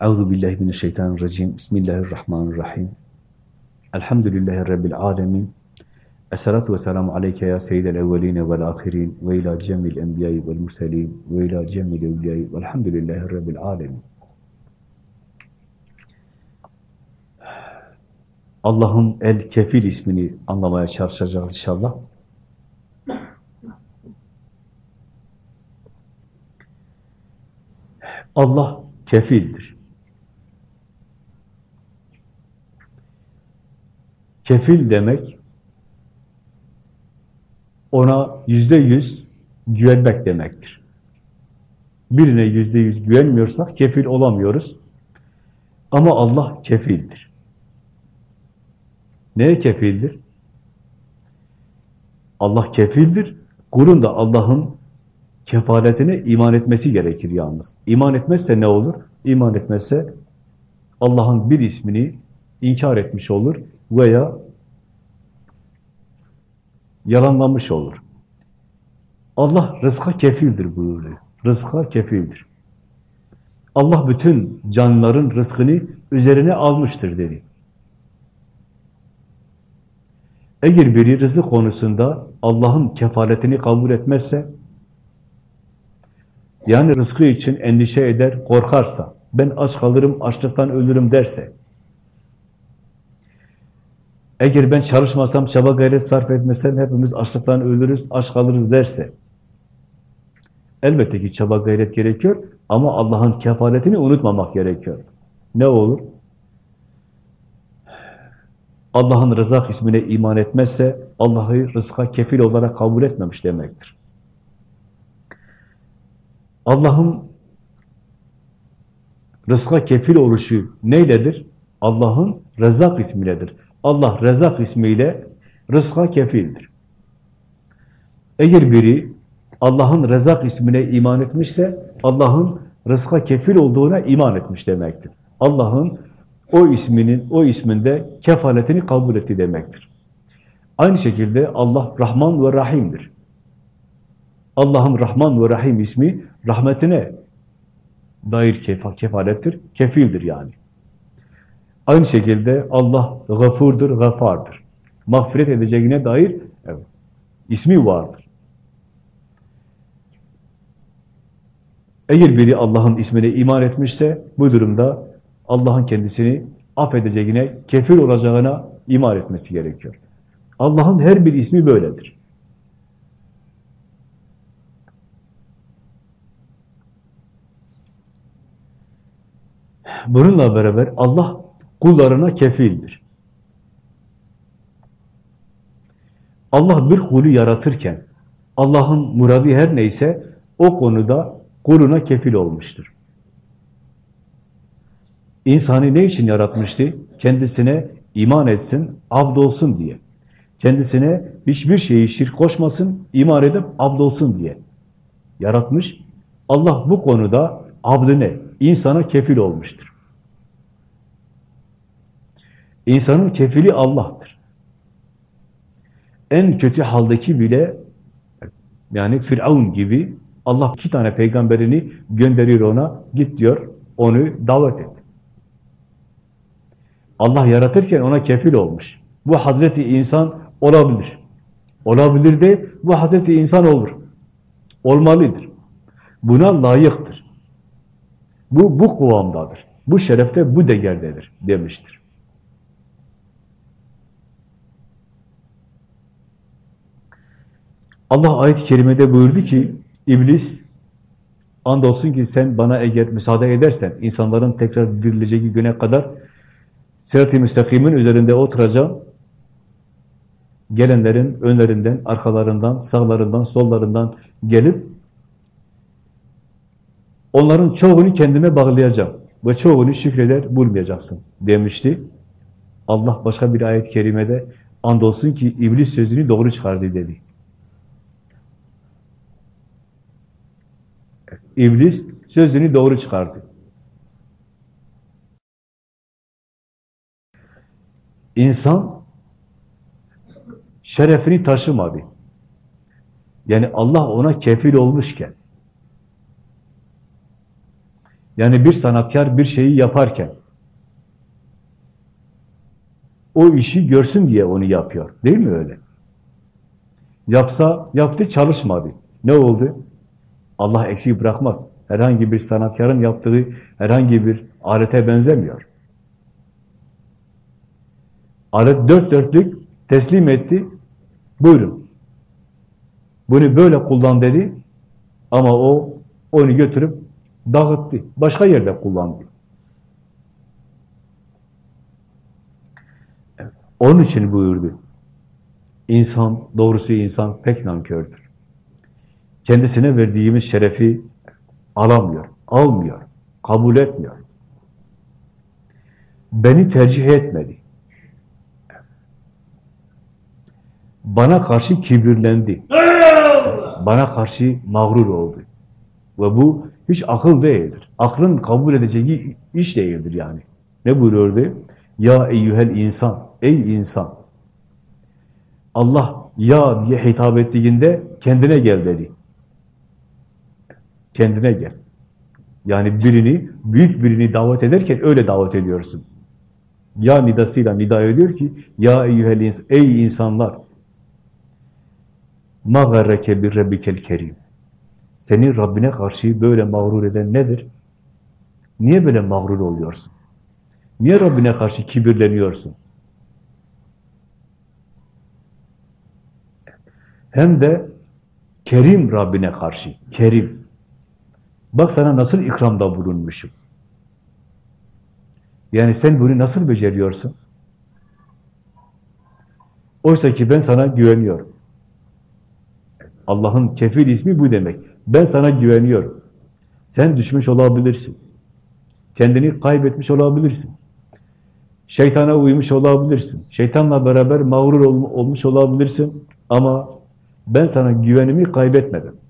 Euzu billahi mineşşeytanirracim. Bismillahirrahmanirrahim. Elhamdülillahi rabbil alamin. Esselatu vesselamu aleyke ya seyyidel evveline vel ahirin ve ila cemil enbiyayı vel murselin ve ila cemil evliyayı velhamdülillahi rabbil alamin. Allah'ın El Kefil ismini anlamaya çalışacağız inşallah. Allah kefildir. Kefil demek, ona yüzde yüz güvenmek demektir. Birine yüzde yüz güvenmiyorsak kefil olamıyoruz. Ama Allah kefildir. Neye kefildir? Allah kefildir. Kulun da Allah'ın kefaletine iman etmesi gerekir yalnız. İman etmezse ne olur? İman etmezse Allah'ın bir ismini inkar etmiş olur veya yalanlamış olur. Allah rızka kefildir buyuruyor. Rızka kefildir. Allah bütün canlıların rızkını üzerine almıştır dedi. Eğer biri rızık konusunda Allah'ın kefaletini kabul etmezse, yani rızkı için endişe eder, korkarsa, ben aç kalırım, açlıktan ölürüm derse, eğer ben çalışmasam, çaba gayret sarf etmesem hepimiz açlıktan ölürüz, aç kalırız derse, elbette ki çaba gayret gerekiyor ama Allah'ın kefaletini unutmamak gerekiyor. Ne olur? Allah'ın rızak ismine iman etmezse Allah'ı rızka kefil olarak kabul etmemiş demektir. Allah'ın rızka kefil oluşu neyledir? Allah'ın rezak ismiyledir. Allah rezak ismiyle rızka kefildir. Eğer biri Allah'ın rezak ismine iman etmişse Allah'ın rızka kefil olduğuna iman etmiş demektir. Allah'ın o isminin, o isminde kefaletini kabul etti demektir. Aynı şekilde Allah Rahman ve Rahim'dir. Allah'ın Rahman ve Rahim ismi rahmetine dair kefa, kefalettir, kefildir yani. Aynı şekilde Allah gafurdur, gafardır. Mağfiret edeceğine dair ismi vardır. Eğer biri Allah'ın ismine iman etmişse bu durumda Allah'ın kendisini affedeceğine, kefir olacağına iman etmesi gerekiyor. Allah'ın her bir ismi böyledir. Bununla beraber Allah kullarına kefildir. Allah bir kulu yaratırken Allah'ın muradı her neyse o konuda kuluna kefil olmuştur. İnsanı ne için yaratmıştı? Kendisine iman etsin, abd olsun diye. Kendisine hiçbir şeyi şirk koşmasın, iman edip abd olsun diye yaratmış. Allah bu konuda abdine, insana kefil olmuştur. İnsanın kefili Allah'tır. En kötü haldeki bile yani Firavun gibi Allah iki tane peygamberini gönderiyor ona, git diyor, onu davet et. Allah yaratırken ona kefil olmuş. Bu Hazreti insan olabilir. Olabilir de bu Hazreti insan olur. Olmalıdır. Buna layıktır. Bu, bu kıvamdadır. Bu şerefte, bu değerdedir demiştir. Allah ayet-i kerimede buyurdu ki, İblis, andolsun ki sen bana eğer müsaade edersen, insanların tekrar dirileceği güne kadar Sırat-ı müstakimin üzerinde oturacağım. Gelenlerin önlerinden, arkalarından, sağlarından, sollarından gelip onların çoğunu kendime bağlayacağım. Ve çoğunu şükreder bulmayacaksın demişti. Allah başka bir ayet-i kerimede andolsun ki iblis sözünü doğru çıkardı dedi. İblis sözünü doğru çıkardı. İnsan şerefini taşımadı. Yani Allah ona kefil olmuşken Yani bir sanatkar bir şeyi yaparken o işi görsün diye onu yapıyor. Değil mi öyle? Yapsa, yaptı, çalışmadı. Ne oldu? Allah eksik bırakmaz. Herhangi bir sanatkarın yaptığı herhangi bir alete benzemiyor. Alet dört dörtlük teslim etti. Buyurun. Bunu böyle kullan dedi. Ama o onu götürüp dağıttı. Başka yerde kullandı. Onun için buyurdu. İnsan, doğrusu insan pek nankördür. Kendisine verdiğimiz şerefi alamıyor, almıyor, kabul etmiyor. Beni tercih etmedi. Bana karşı kibirlendi. Bana karşı mağrur oldu. Ve bu hiç akıl değildir. Aklın kabul edeceği iş değildir yani. Ne buyuruyordu? Ya eyyühel insan, ey insan. Allah ya diye hitap ettiğinde kendine gel dedi. Kendine gel. Yani birini, büyük birini davet ederken öyle davet ediyorsun. Ya nidasıyla nida ediyor ki, Ya eyyühel ey insanlar, ma garreke bir rabbikel kerim. Seni Rabbine karşı böyle mağrur eden nedir? Niye böyle mağrur oluyorsun? Niye Rabbine karşı kibirleniyorsun? Hem de Kerim Rabbine karşı, Kerim. Bak sana nasıl ikramda bulunmuşum. Yani sen bunu nasıl beceriyorsun? Oysa ki ben sana güveniyorum. Allah'ın kefil ismi bu demek. Ben sana güveniyorum. Sen düşmüş olabilirsin. Kendini kaybetmiş olabilirsin. Şeytana uymuş olabilirsin. Şeytanla beraber mağrur ol olmuş olabilirsin. Ama ben sana güvenimi kaybetmedim.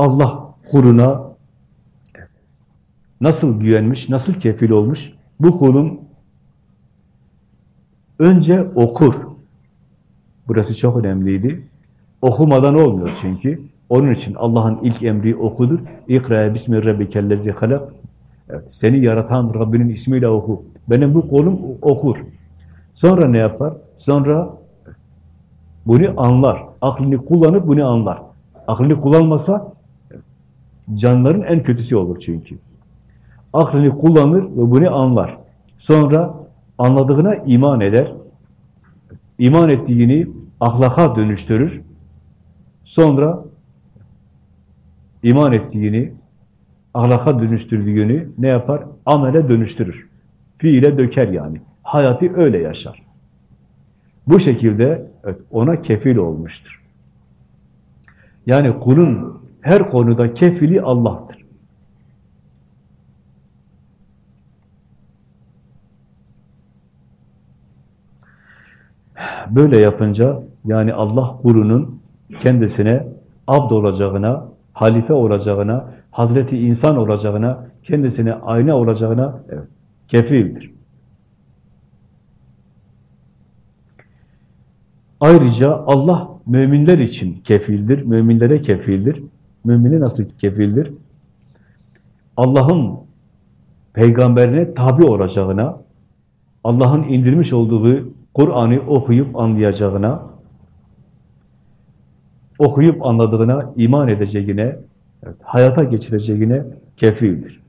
Allah kuluna nasıl güvenmiş, nasıl kefil olmuş? Bu kulun önce okur. Burası çok önemliydi. Okumadan olmuyor çünkü. Onun için Allah'ın ilk emri okudur. İkra bismi rabbikellezi halak. Evet, seni yaratan Rabbinin ismiyle oku. Benim bu kolum okur. Sonra ne yapar? Sonra bunu anlar. Aklını kullanıp bunu anlar. Aklını kullanmasa canların en kötüsü olur çünkü. Aklını kullanır ve bunu anlar. Sonra anladığına iman eder. İman ettiğini ahlaka dönüştürür. Sonra iman ettiğini ahlaka dönüştürdüğünü ne yapar? Amele dönüştürür. Fiile döker yani. Hayatı öyle yaşar. Bu şekilde ona kefil olmuştur. Yani kulun her konuda kefili Allah'tır. Böyle yapınca yani Allah kulunun kendisine abd olacağına, halife olacağına, Hazreti insan olacağına, kendisine ayna olacağına kefildir. Ayrıca Allah müminler için kefildir, müminlere kefildir. Mümini nasıl kefildir? Allah'ın peygamberine tabi olacağına, Allah'ın indirmiş olduğu Kur'an'ı okuyup anlayacağına, okuyup anladığına iman edeceğine, evet, hayata geçireceğine kefildir.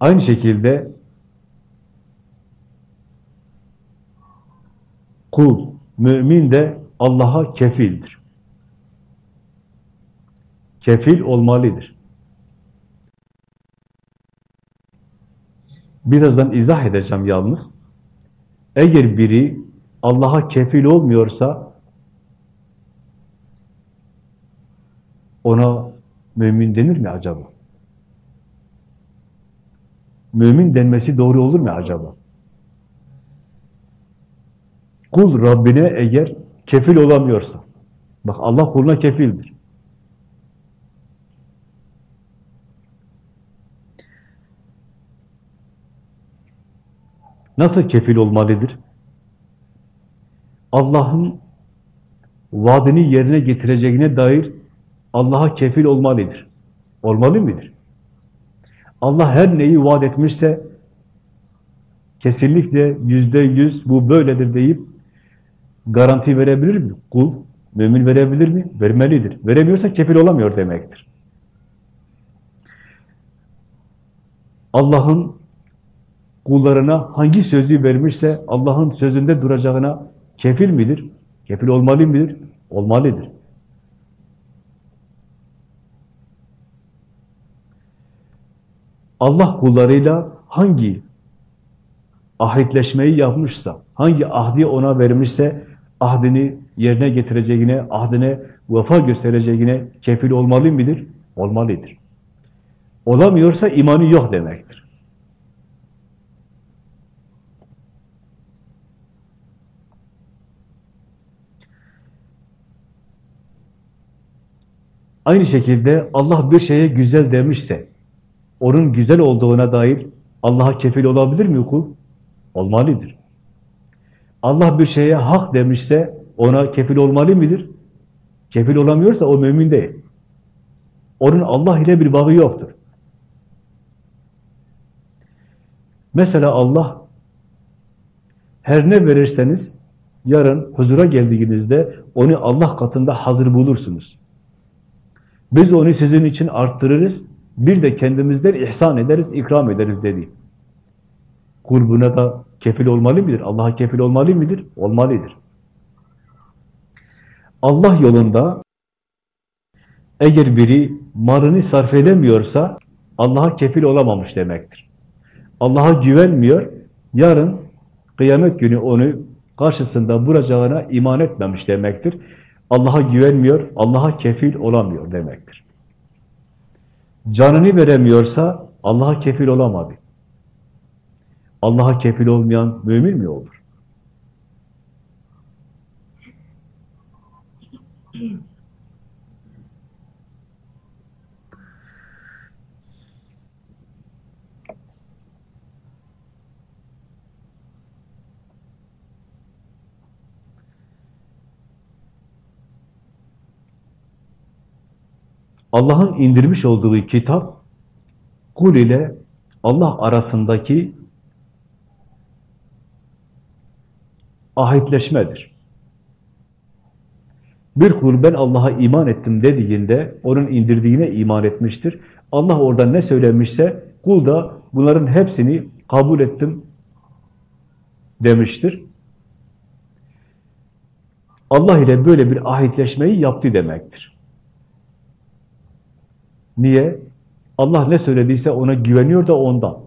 Aynı şekilde kul, mümin de Allah'a kefildir. Kefil olmalıdır. Birazdan izah edeceğim yalnız. Eğer biri Allah'a kefil olmuyorsa ona mümin denir mi acaba? Mümin denmesi doğru olur mu acaba? Kul Rabbine eğer kefil olamıyorsa, bak Allah kuluna kefildir. Nasıl kefil olmalıdır? Allah'ın vaadini yerine getireceğine dair Allah'a kefil olmalıdır. Olmalı mıdır? Allah her neyi vaat etmişse kesinlikle yüzde yüz bu böyledir deyip garanti verebilir mi? Kul, mümin verebilir mi? Vermelidir. Veremiyorsa kefil olamıyor demektir. Allah'ın kullarına hangi sözü vermişse Allah'ın sözünde duracağına kefil midir? Kefil olmalı mıdır? Olmalıdır. Allah kullarıyla hangi ahitleşmeyi yapmışsa, hangi ahdi ona vermişse ahdini yerine getireceğine, ahdine vefa göstereceğine kefil olmalı mıdır? Olmalıdır. Olamıyorsa imanı yok demektir. Aynı şekilde Allah bir şeye güzel demişse, onun güzel olduğuna dair Allah'a kefil olabilir mi kul? Olmalıdır. Allah bir şeye hak demişse ona kefil olmalı mıdır? Kefil olamıyorsa o mümin değil. Onun Allah ile bir bağı yoktur. Mesela Allah her ne verirseniz yarın huzura geldiğinizde onu Allah katında hazır bulursunuz. Biz onu sizin için arttırırız, bir de kendimizden ihsan ederiz, ikram ederiz dedi. Kurbuna da kefil olmalı mıdır? Allah'a kefil olmalı mıdır? Olmalıdır. Allah yolunda eğer biri malını sarf edemiyorsa Allah'a kefil olamamış demektir. Allah'a güvenmiyor, yarın kıyamet günü onu karşısında vuracağına iman etmemiş demektir. Allah'a güvenmiyor, Allah'a kefil olamıyor demektir. Canını veremiyorsa Allah'a kefil olamadı. Allah'a kefil olmayan mümin mi olur? Allah'ın indirmiş olduğu kitap kul ile Allah arasındaki ahitleşmedir. Bir kul ben Allah'a iman ettim dediğinde onun indirdiğine iman etmiştir. Allah orada ne söylemişse kul da bunların hepsini kabul ettim demiştir. Allah ile böyle bir ahitleşmeyi yaptı demektir. Niye? Allah ne söylediyse ona güveniyor da ondan.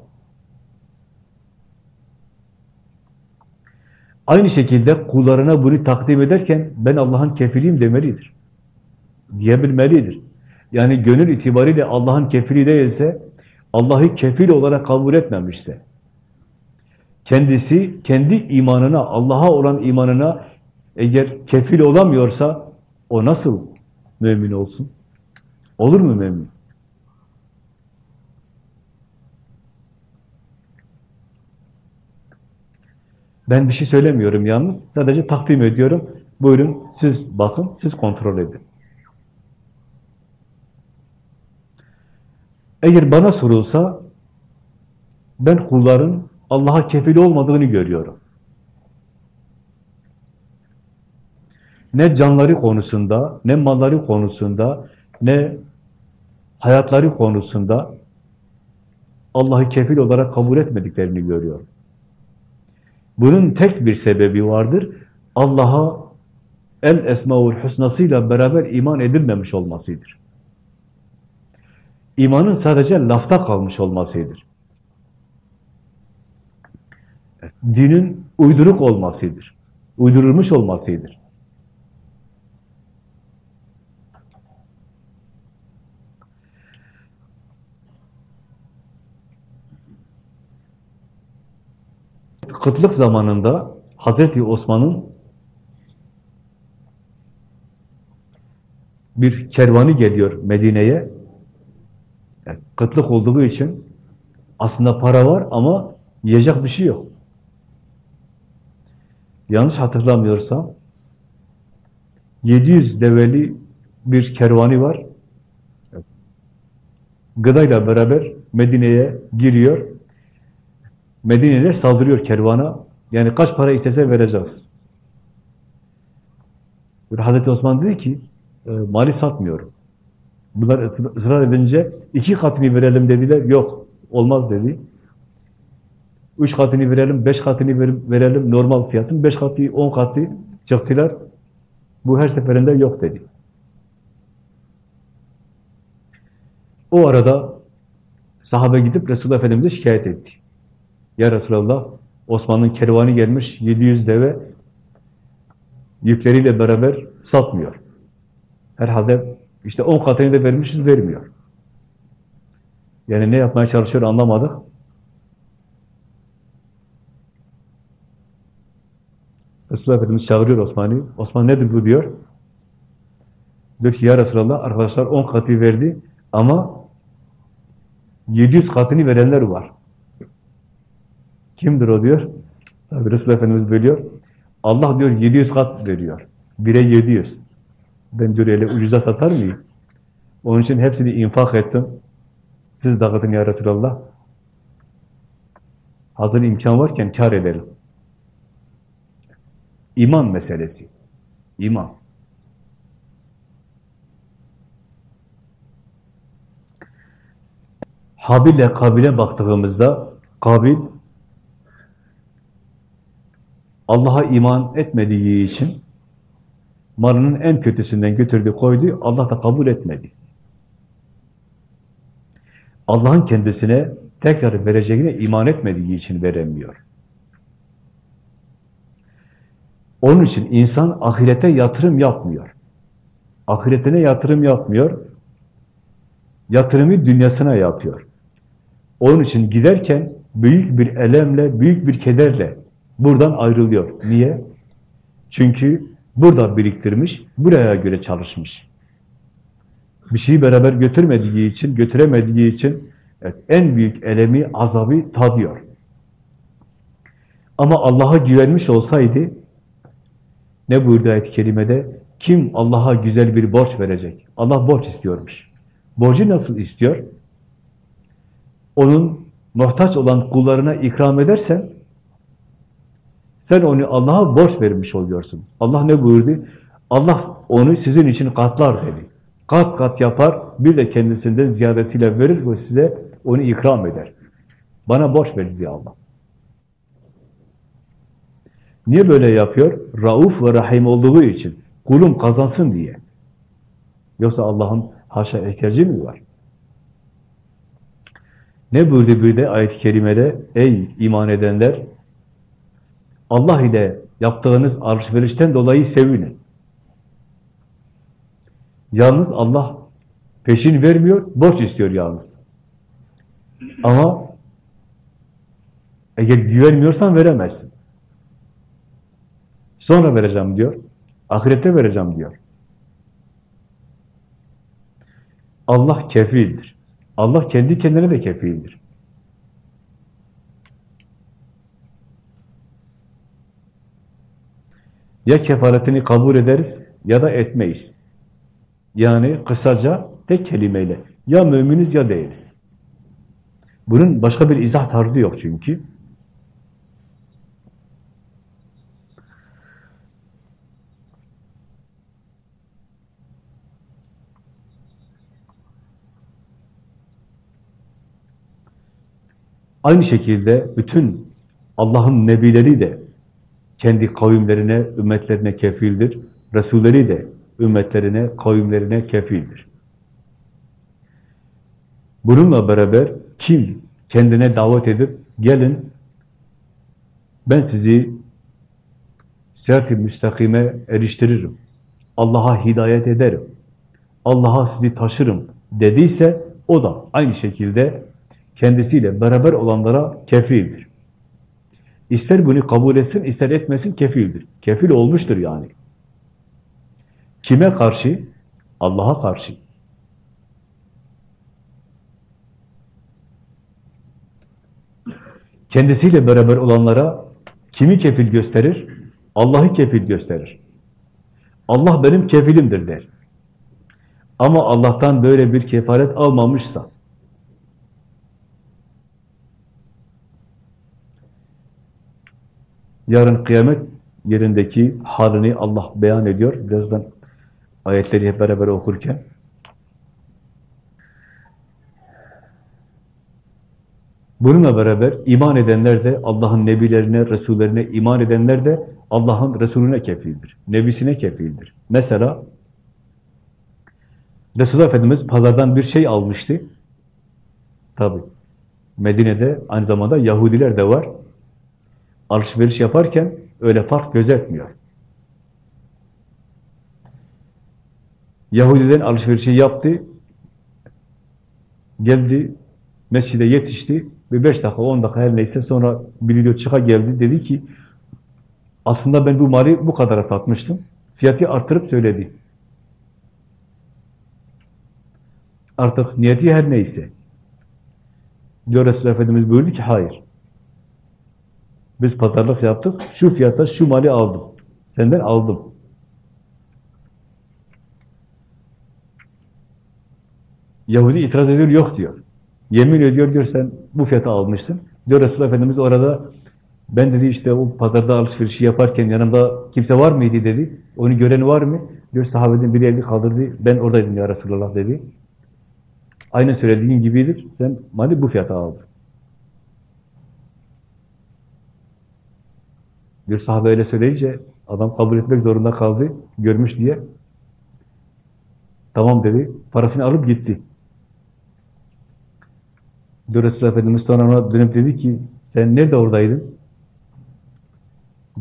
Aynı şekilde kullarına bunu takdim ederken ben Allah'ın kefiliyim demelidir. Diyebilmelidir. Yani gönül itibariyle Allah'ın kefili değilse, Allah'ı kefil olarak kabul etmemişse, kendisi kendi imanına, Allah'a olan imanına eğer kefil olamıyorsa o nasıl mümin olsun? Olur mu mümin? Ben bir şey söylemiyorum yalnız. Sadece takdim ediyorum. Buyurun siz bakın, siz kontrol edin. Eğer bana sorulsa ben kulların Allah'a kefil olmadığını görüyorum. Ne canları konusunda, ne malları konusunda, ne hayatları konusunda Allah'ı kefil olarak kabul etmediklerini görüyorum. Bunun tek bir sebebi vardır. Allah'a el esmaul husnasıyla beraber iman edilmemiş olmasıdır. İmanın sadece lafta kalmış olmasıdır. Dinin uyduruk olmasıdır. Uydurulmuş olmasıdır. Kıtlık zamanında Hazreti Osman'ın bir kervanı geliyor Medine'ye. Yani kıtlık olduğu için aslında para var ama yiyecek bir şey yok. Yanlış hatırlamıyorsam 700 develi bir kervanı var. Gıdayla beraber Medine'ye giriyor. Medine'ler saldırıyor kervana. Yani kaç para istese vereceğiz. Hazreti Osman dedi ki, e, mali satmıyorum. Bunlar ısrar edince iki katını verelim dediler. Yok, olmaz dedi. Üç katını verelim, beş katını verelim normal fiyatın. Beş katı, on katı çıktılar. Bu her seferinde yok dedi. O arada sahabe gidip Resulullah Efendimiz'e şikayet etti. Ya Resulallah, Osman'ın kervanı gelmiş, 700 deve yükleriyle beraber satmıyor. Herhalde işte 10 katını da vermişiz, vermiyor. Yani ne yapmaya çalışıyor anlamadık. Resulullah Efendimiz çağırıyor Osman'ı. Osman nedir bu diyor. Diyor ki ya Resulallah arkadaşlar 10 katı verdi ama 700 katını verenler var. Kimdir o diyor. Tabi Resulullah Efendimiz biliyor. Allah diyor 700 kat veriyor. Bire 700. Ben diyor öyle ucuza satar mıyım? Onun için hepsini infak ettim. Siz dağıtın ya Resulallah. Hazır imkan varken kar edelim. İman meselesi. İman. Habil ile Kabil'e baktığımızda Kabil Allah'a iman etmediği için malının en kötüsünden götürdü, koydu. Allah da kabul etmedi. Allah'ın kendisine tekrar vereceğine iman etmediği için veremiyor. Onun için insan ahirete yatırım yapmıyor. Ahiretine yatırım yapmıyor. Yatırımı dünyasına yapıyor. Onun için giderken büyük bir elemle, büyük bir kederle buradan ayrılıyor. Niye? Çünkü burada biriktirmiş, buraya göre çalışmış. Bir şeyi beraber götürmediği için, götüremediği için evet, en büyük elemi, azabı tadıyor. Ama Allah'a güvenmiş olsaydı, ne buyurdu ayet-i? Kim Allah'a güzel bir borç verecek? Allah borç istiyormuş. Borcu nasıl istiyor? Onun muhtaç olan kullarına ikram edersen, sen onu Allah'a borç vermiş oluyorsun. Allah ne buyurdu? Allah onu sizin için katlar dedi. Kat kat yapar, bir de kendisinden ziyadesiyle verir ve size onu ikram eder. Bana borç verin diyor Allah. Niye böyle yapıyor? Rauf ve Rahim olduğu için. Kulum kazansın diye. Yoksa Allah'ın haşa ihtiyacı mı var? Ne buyurdu bir de ayet-i kerimede? Ey iman edenler! Allah ile yaptığınız alışverişten dolayı sevinin. Yalnız Allah peşin vermiyor, borç istiyor yalnız. Ama eğer güvenmiyorsan veremezsin. Sonra vereceğim diyor. Ahirette vereceğim diyor. Allah kefildir. Allah kendi kendine de kefildir. Ya kefaretini kabul ederiz ya da etmeyiz. Yani kısaca tek kelimeyle ya müminiz ya değiliz. Bunun başka bir izah tarzı yok çünkü. Aynı şekilde bütün Allah'ın nebileri de kendi kavimlerine, ümmetlerine kefildir. Resulleri de ümmetlerine, kavimlerine kefildir. Bununla beraber kim kendine davet edip gelin ben sizi sırat-ı müstakime eriştiririm. Allah'a hidayet ederim. Allah'a sizi taşırım dediyse o da aynı şekilde kendisiyle beraber olanlara kefildir. İster bunu kabul etsin, ister etmesin kefildir. Kefil olmuştur yani. Kime karşı? Allah'a karşı. Kendisiyle beraber olanlara kimi kefil gösterir? Allah'ı kefil gösterir. Allah benim kefilimdir der. Ama Allah'tan böyle bir kefaret almamışsa, yarın kıyamet yerindeki halini Allah beyan ediyor. Birazdan ayetleri hep beraber okurken. Bununla beraber iman edenler de Allah'ın nebilerine, resullerine iman edenler de Allah'ın Resulüne kefildir. Nebisine kefildir. Mesela Resulullah Efendimiz pazardan bir şey almıştı. Tabi Medine'de aynı zamanda Yahudiler de var. Alışveriş yaparken öyle fark gözetmiyor. Yahudiden alışverişi yaptı. Geldi, mescide yetişti. Bir beş dakika, on dakika her neyse sonra biriyle çıka geldi. Dedi ki, aslında ben bu mali bu kadara satmıştım. Fiyatı artırıp söyledi. Artık niyeti her neyse. Diyor Resulullah Efendimiz buyurdu ki, hayır. Biz pazarlık yaptık, şu fiyata şu mali aldım. Senden aldım. Yahudi itiraz ediyor, yok diyor. Yemin ediyor, diyor sen bu fiyata almışsın. Diyor Resulullah Efendimiz orada, ben dedi işte o pazarda alışverişi yaparken yanımda kimse var mıydı dedi. Onu gören var mı? Diyor sahabeden biri elini kaldırdı. Ben oradaydım ya Resulullah dedi. Aynı söylediğin gibidir. Sen mali bu fiyata aldın. Bir sahabe öyle söyleyince adam kabul etmek zorunda kaldı. Görmüş diye. Tamam dedi. Parasını alıp gitti. Resulullah Efendimiz sonra ona dönüp dedi ki sen nerede oradaydın?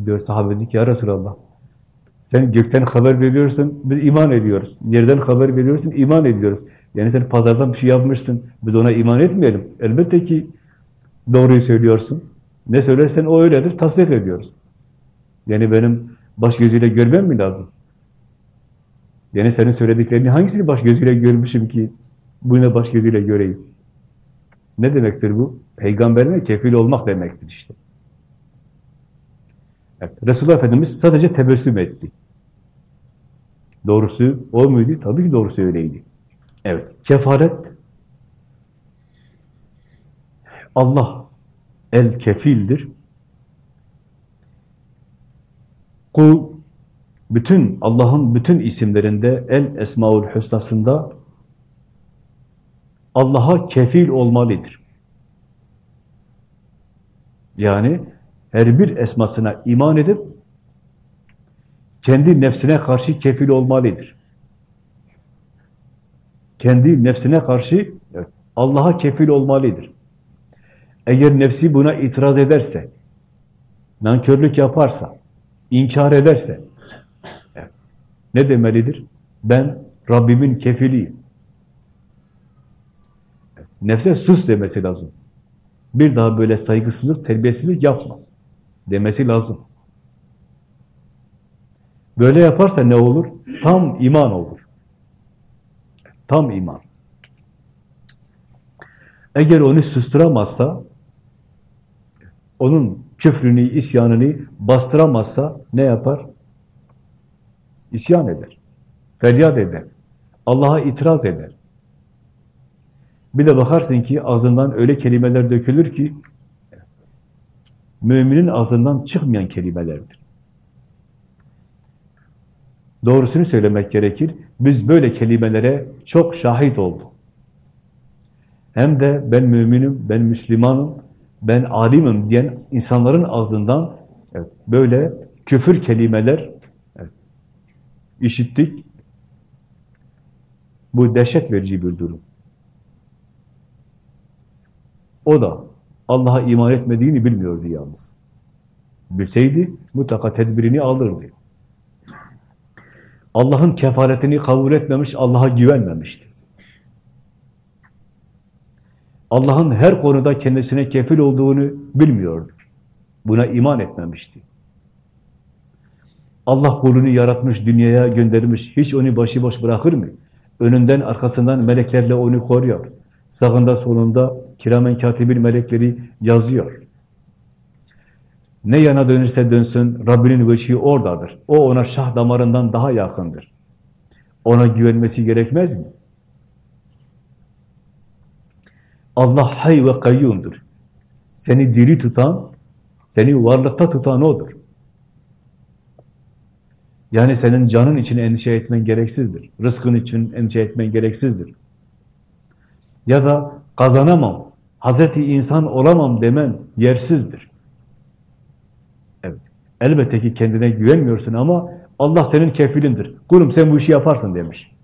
Diyor sahabe dedi ki ya Resulallah sen gökten haber veriyorsun, biz iman ediyoruz. Yerden haber veriyorsun, iman ediyoruz. Yani sen pazardan bir şey yapmışsın, biz ona iman etmeyelim. Elbette ki doğruyu söylüyorsun. Ne söylersen o öyledir, tasdik ediyoruz. Yani benim baş gözüyle görmem mi lazım? Yani senin söylediklerini hangisini baş gözüyle görmüşüm ki bunu baş gözüyle göreyim? Ne demektir bu? Peygamberine kefil olmak demektir işte. Evet, Resulullah Efendimiz sadece tebessüm etti. Doğrusu o muydu? Tabii ki doğrusu öyleydi. Evet, kefaret Allah el kefildir. Kul bütün Allah'ın bütün isimlerinde el esmaul husnasında Allah'a kefil olmalıdır. Yani her bir esmasına iman edip kendi nefsine karşı kefil olmalıdır. Kendi nefsine karşı Allah'a kefil olmalıdır. Eğer nefsi buna itiraz ederse, nankörlük yaparsa, inkar ederse, ne demelidir? Ben Rabbimin kefiliyim. Nefse sus demesi lazım. Bir daha böyle saygısızlık, terbiyesizlik yapma demesi lazım. Böyle yaparsa ne olur? Tam iman olur. Tam iman. Eğer onu susturamazsa, onun küfrünü, isyanını bastıramazsa ne yapar? İsyan eder. Feryat eder. Allah'a itiraz eder. Bir de bakarsın ki ağzından öyle kelimeler dökülür ki müminin ağzından çıkmayan kelimelerdir. Doğrusunu söylemek gerekir. Biz böyle kelimelere çok şahit olduk. Hem de ben müminim, ben Müslümanım, ben alimim diyen insanların ağzından evet, böyle küfür kelimeler evet, işittik. Bu dehşet verici bir durum. O da Allah'a iman etmediğini bilmiyordu yalnız. Bilseydi mutlaka tedbirini alırdı. Allah'ın kefaletini kabul etmemiş, Allah'a güvenmemişti. Allah'ın her konuda kendisine kefil olduğunu bilmiyordu. Buna iman etmemişti. Allah kulunu yaratmış, dünyaya göndermiş, hiç onu başıboş bırakır mı? Önünden, arkasından meleklerle onu koruyor. Sağında, solunda kiramen katibin melekleri yazıyor. Ne yana dönürse dönsün, Rabbinin veçhi oradadır. O ona şah damarından daha yakındır. Ona güvenmesi gerekmez mi? Allah hay ve kayyumdur. Seni diri tutan, seni varlıkta tutan O'dur. Yani senin canın için endişe etmen gereksizdir. Rızkın için endişe etmen gereksizdir. Ya da kazanamam, Hazreti insan olamam demen yersizdir. Evet. Elbette ki kendine güvenmiyorsun ama Allah senin kefilindir. Kulum sen bu işi yaparsın demiş.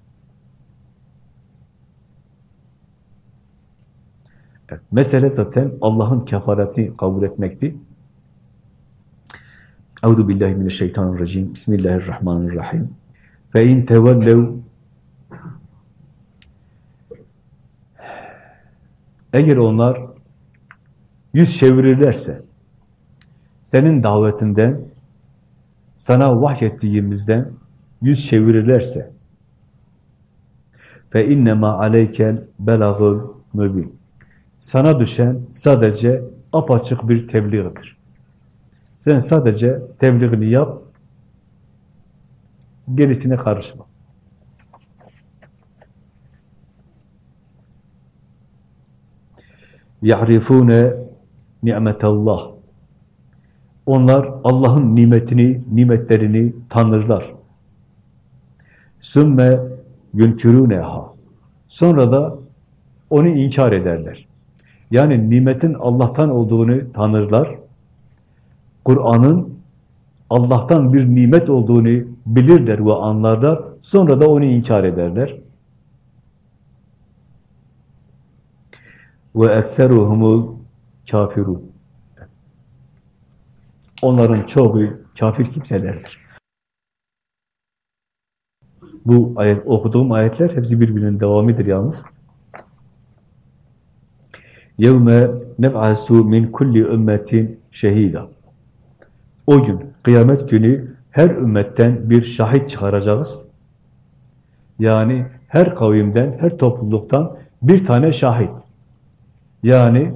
Mesele zaten Allah'ın kefaretini kabul etmekti. Euzu billahi mineşşeytanirracim. Bismillahirrahmanirrahim. Fe in tevellev Eğer onlar yüz çevirirlerse senin davetinden sana vahyettiğimizden yüz çevirirlerse fe innema aleykel belagul mübin sana düşen sadece apaçık bir tebliğdir. Sen sadece tebliğini yap, gerisine karışma. يَعْرِفُونَ nimetallah. Onlar Allah'ın nimetini, nimetlerini tanırlar. Sümme yunkürûneha. Sonra da onu inkar ederler. Yani nimetin Allah'tan olduğunu tanırlar. Kur'an'ın Allah'tan bir nimet olduğunu bilirler ve anlarlar. Sonra da onu inkar ederler. Ve ekseruhumul kafirun. Onların çoğu kafir kimselerdir. Bu ayet, okuduğum ayetler hepsi birbirinin devamıdır yalnız. يَوْمَ نَبْعَسُ مِنْ كُلِّ ümmetin şehida. O gün, kıyamet günü her ümmetten bir şahit çıkaracağız. Yani her kavimden, her topluluktan bir tane şahit. Yani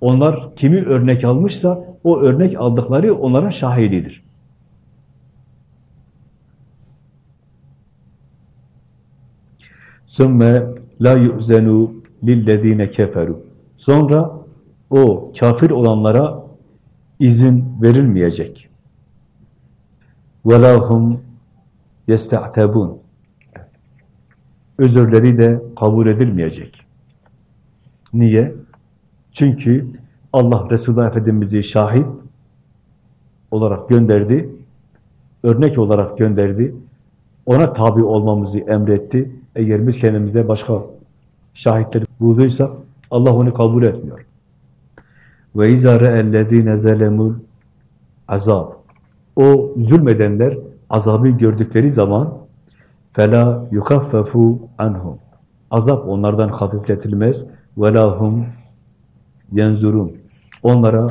onlar kimi örnek almışsa o örnek aldıkları onların şahididir. ثُمَّ لَا يُؤْزَنُوا لِلَّذ۪ينَ كَفَرُوا Sonra o kafir olanlara izin verilmeyecek. وَلَاهُمْ يَسْتَعْتَبُونَ Özürleri de kabul edilmeyecek. Niye? Çünkü Allah Resulullah Efendimiz'i şahit olarak gönderdi, örnek olarak gönderdi, ona tabi olmamızı emretti. Eğer biz kendimize başka şahitleri bulduysak Allah onu kabul etmiyor. Ve izâ re'ellezîne zelemul azab. O zulmedenler azabı gördükleri zaman fela yukaffefu anhum. Azap onlardan hafifletilmez. Ve lahum yenzurun. Onlara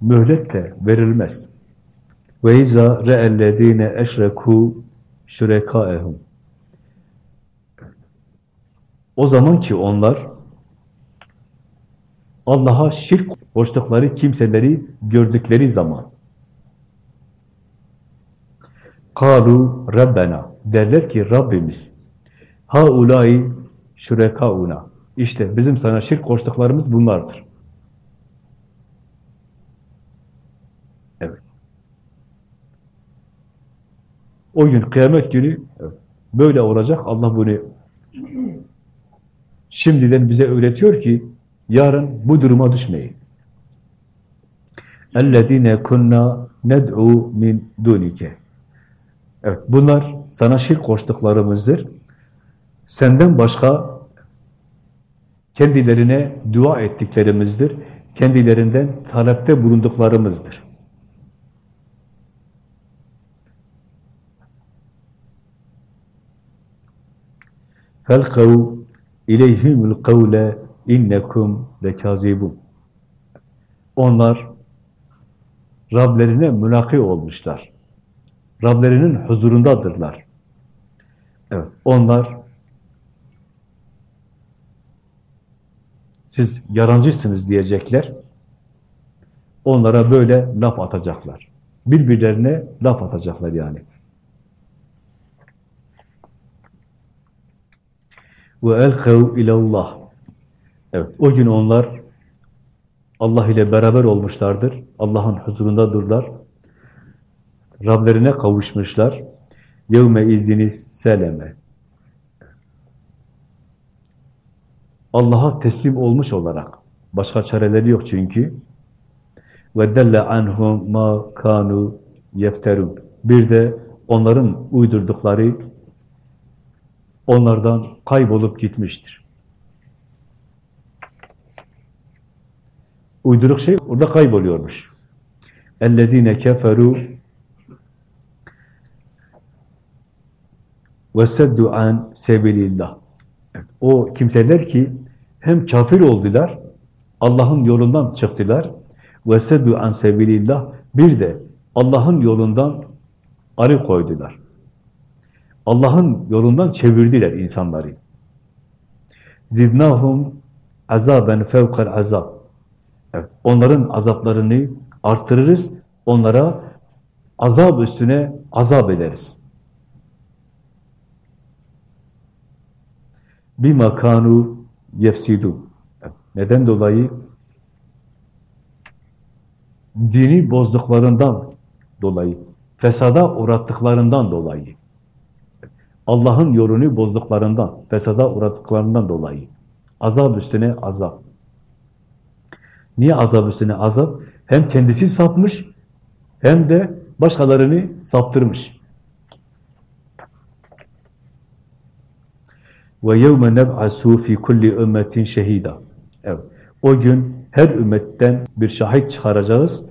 mühlet de verilmez. Ve izâ re'ellezîne eşrekû şürekâehum. O zaman ki onlar Allah'a şirk koştukları kimseleri gördükleri zaman kalu Rabbena derler ki Rabbimiz haulai şurekauna işte bizim sana şirk koştuklarımız bunlardır. Evet. O gün kıyamet günü böyle olacak. Allah bunu şimdiden bize öğretiyor ki Yarın bu duruma düşmeyin. اَلَّذ۪ينَ كُنَّا نَدْعُوا مِنْ دُونِكَ Evet, bunlar sana şirk koştuklarımızdır. Senden başka kendilerine dua ettiklerimizdir. Kendilerinden talepte bulunduklarımızdır. فَالْقَوْ اِلَيْهِمُ الْقَوْلَ innekum lekazibun. Onlar Rablerine münaki olmuşlar. Rablerinin huzurundadırlar. Evet, onlar siz yarancısınız diyecekler. Onlara böyle laf atacaklar. Birbirlerine laf atacaklar yani. Ve elkav ilallah. Evet, o gün onlar Allah ile beraber olmuşlardır. Allah'ın huzurundadırlar. Rablerine kavuşmuşlar. Yevme iziniz seleme. Allah'a teslim olmuş olarak. Başka çareleri yok çünkü. Ve delle anhum ma kanu yefterun. Bir de onların uydurdukları onlardan kaybolup gitmiştir. Uyduruk şey orada kayboluyormuş. اَلَّذ۪ينَ كَفَرُوا وَسَدُّ عَنْ سَبِلِ Evet, o kimseler ki hem kafir oldular, Allah'ın yolundan çıktılar ve seddu an sebilillah bir de Allah'ın yolundan arı koydular. Allah'ın yolundan çevirdiler insanları. Zidnahum azaben fevkal azab. Evet, onların azaplarını artırırız, onlara azap üstüne azap ederiz. Bir makanu yefsidu. Neden dolayı? Dini bozduklarından dolayı, fesada uğrattıklarından dolayı, Allah'ın yolunu bozduklarından, fesada uğrattıklarından dolayı, azap üstüne azap. Niye azap üstüne azap? Hem kendisi sapmış, hem de başkalarını saptırmış. Ve yevme neb'asu fi kulli ümmetin şehida. Evet. O gün her ümmetten bir şahit çıkaracağız.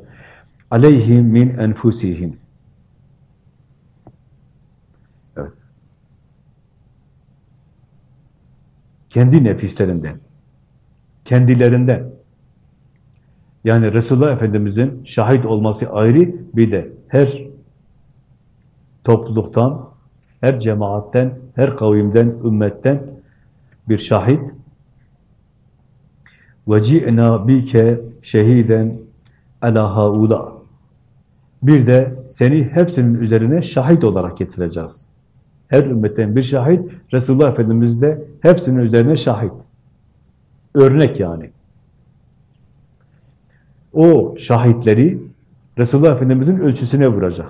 Aleyhim min enfusihim. Evet. Kendi nefislerinden, kendilerinden. Yani Resulullah Efendimiz'in şahit olması ayrı, bir de her topluluktan, her cemaatten, her kavimden, ümmetten bir şahit. وَجِئْنَا bike şehiden ala haula. Bir de seni hepsinin üzerine şahit olarak getireceğiz. Her ümmetten bir şahit, Resulullah Efendimiz de hepsinin üzerine şahit. Örnek yani. O şahitleri Resulullah Efendimiz'in ölçüsüne vuracak.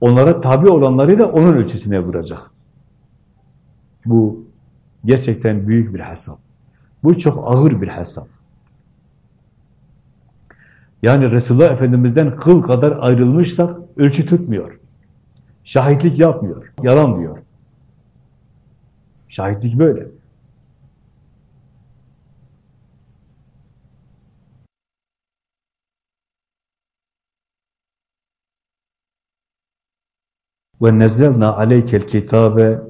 Onlara tabi olanları da onun ölçüsüne vuracak. Bu gerçekten büyük bir hesap. Bu çok ağır bir hesap. Yani Resulullah Efendimiz'den kıl kadar ayrılmışsak ölçü tutmuyor. Şahitlik yapmıyor. Yalan diyor. Şahitlik böyle. Ve nezzelna aleykel kitabe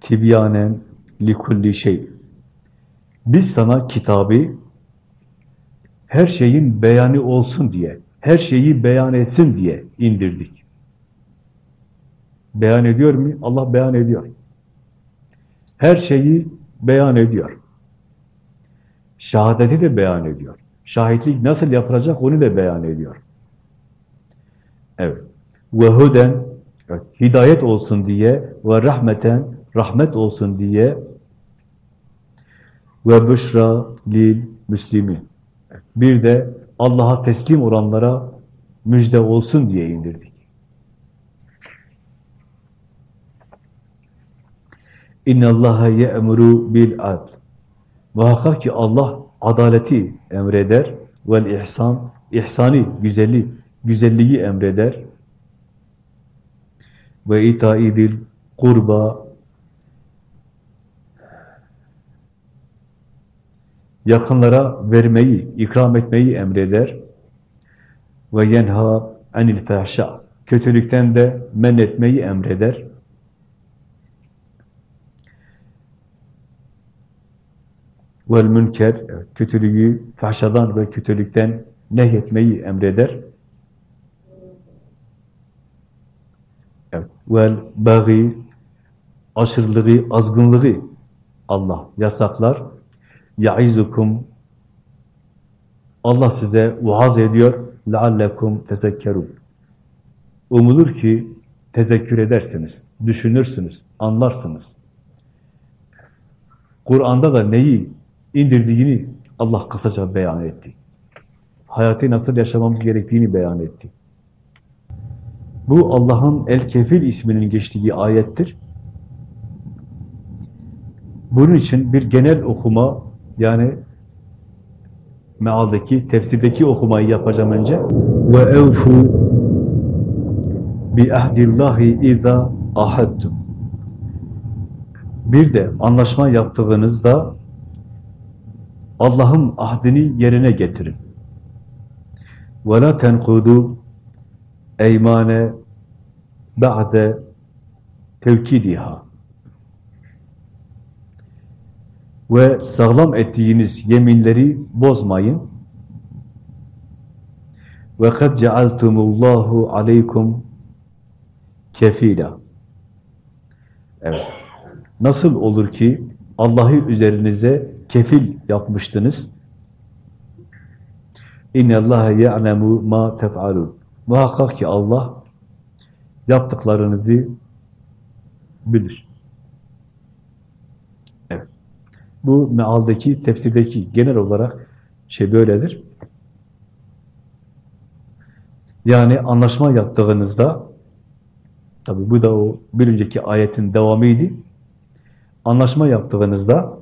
tibyanen likulli şey. Biz sana kitabı her şeyin beyanı olsun diye, her şeyi beyan etsin diye indirdik. Beyan ediyor mu? Allah beyan ediyor. Her şeyi beyan ediyor. Şehadeti de beyan ediyor. Şahitlik nasıl yapılacak onu da beyan ediyor. Evet. Ve huden evet, hidayet olsun diye ve rahmeten rahmet olsun diye ve büşra lil müslimi. Bir de Allah'a teslim olanlara müjde olsun diye indirdik. İnne Allaha ye'muru bil adl. Muhakkak ki Allah adaleti emreder ve ihsan, ihsani, güzelliği, güzelliği emreder. Ve itaidil kurba yakınlara vermeyi, ikram etmeyi emreder. Ve yenha anil fahşa kötülükten de men etmeyi emreder. Vel münker kötülüğü fahşadan ve kötülükten nehyetmeyi emreder. vel bagi aşırılığı, azgınlığı Allah yasaklar. Yaizukum Allah size vaaz ediyor. Leallekum tezekkerun. Umulur ki tezekkür edersiniz, düşünürsünüz, anlarsınız. Kur'an'da da neyi indirdiğini Allah kısaca beyan etti. Hayatı nasıl yaşamamız gerektiğini beyan etti. Bu Allah'ın El-Kefil isminin geçtiği ayettir. Bunun için bir genel okuma yani mealdeki, tefsirdeki okumayı yapacağım önce. Ve evfu bi ahdillahi iza ahadtum. Bir de anlaşma yaptığınızda Allah'ın ahdini yerine getirin. Ve la tenkudu eymane ba'de tevkidiha. Ve sağlam ettiğiniz yeminleri bozmayın. Ve kad cealtumullahu aleykum kefila. Evet. Nasıl olur ki Allah'ı üzerinize kefil yapmıştınız? İnne Allah ya'lemu ma tef'alun. Muhakkak ki Allah yaptıklarınızı bilir. Evet. Bu mealdeki, tefsirdeki genel olarak şey böyledir. Yani anlaşma yaptığınızda tabi bu da o bir önceki ayetin devamıydı. Anlaşma yaptığınızda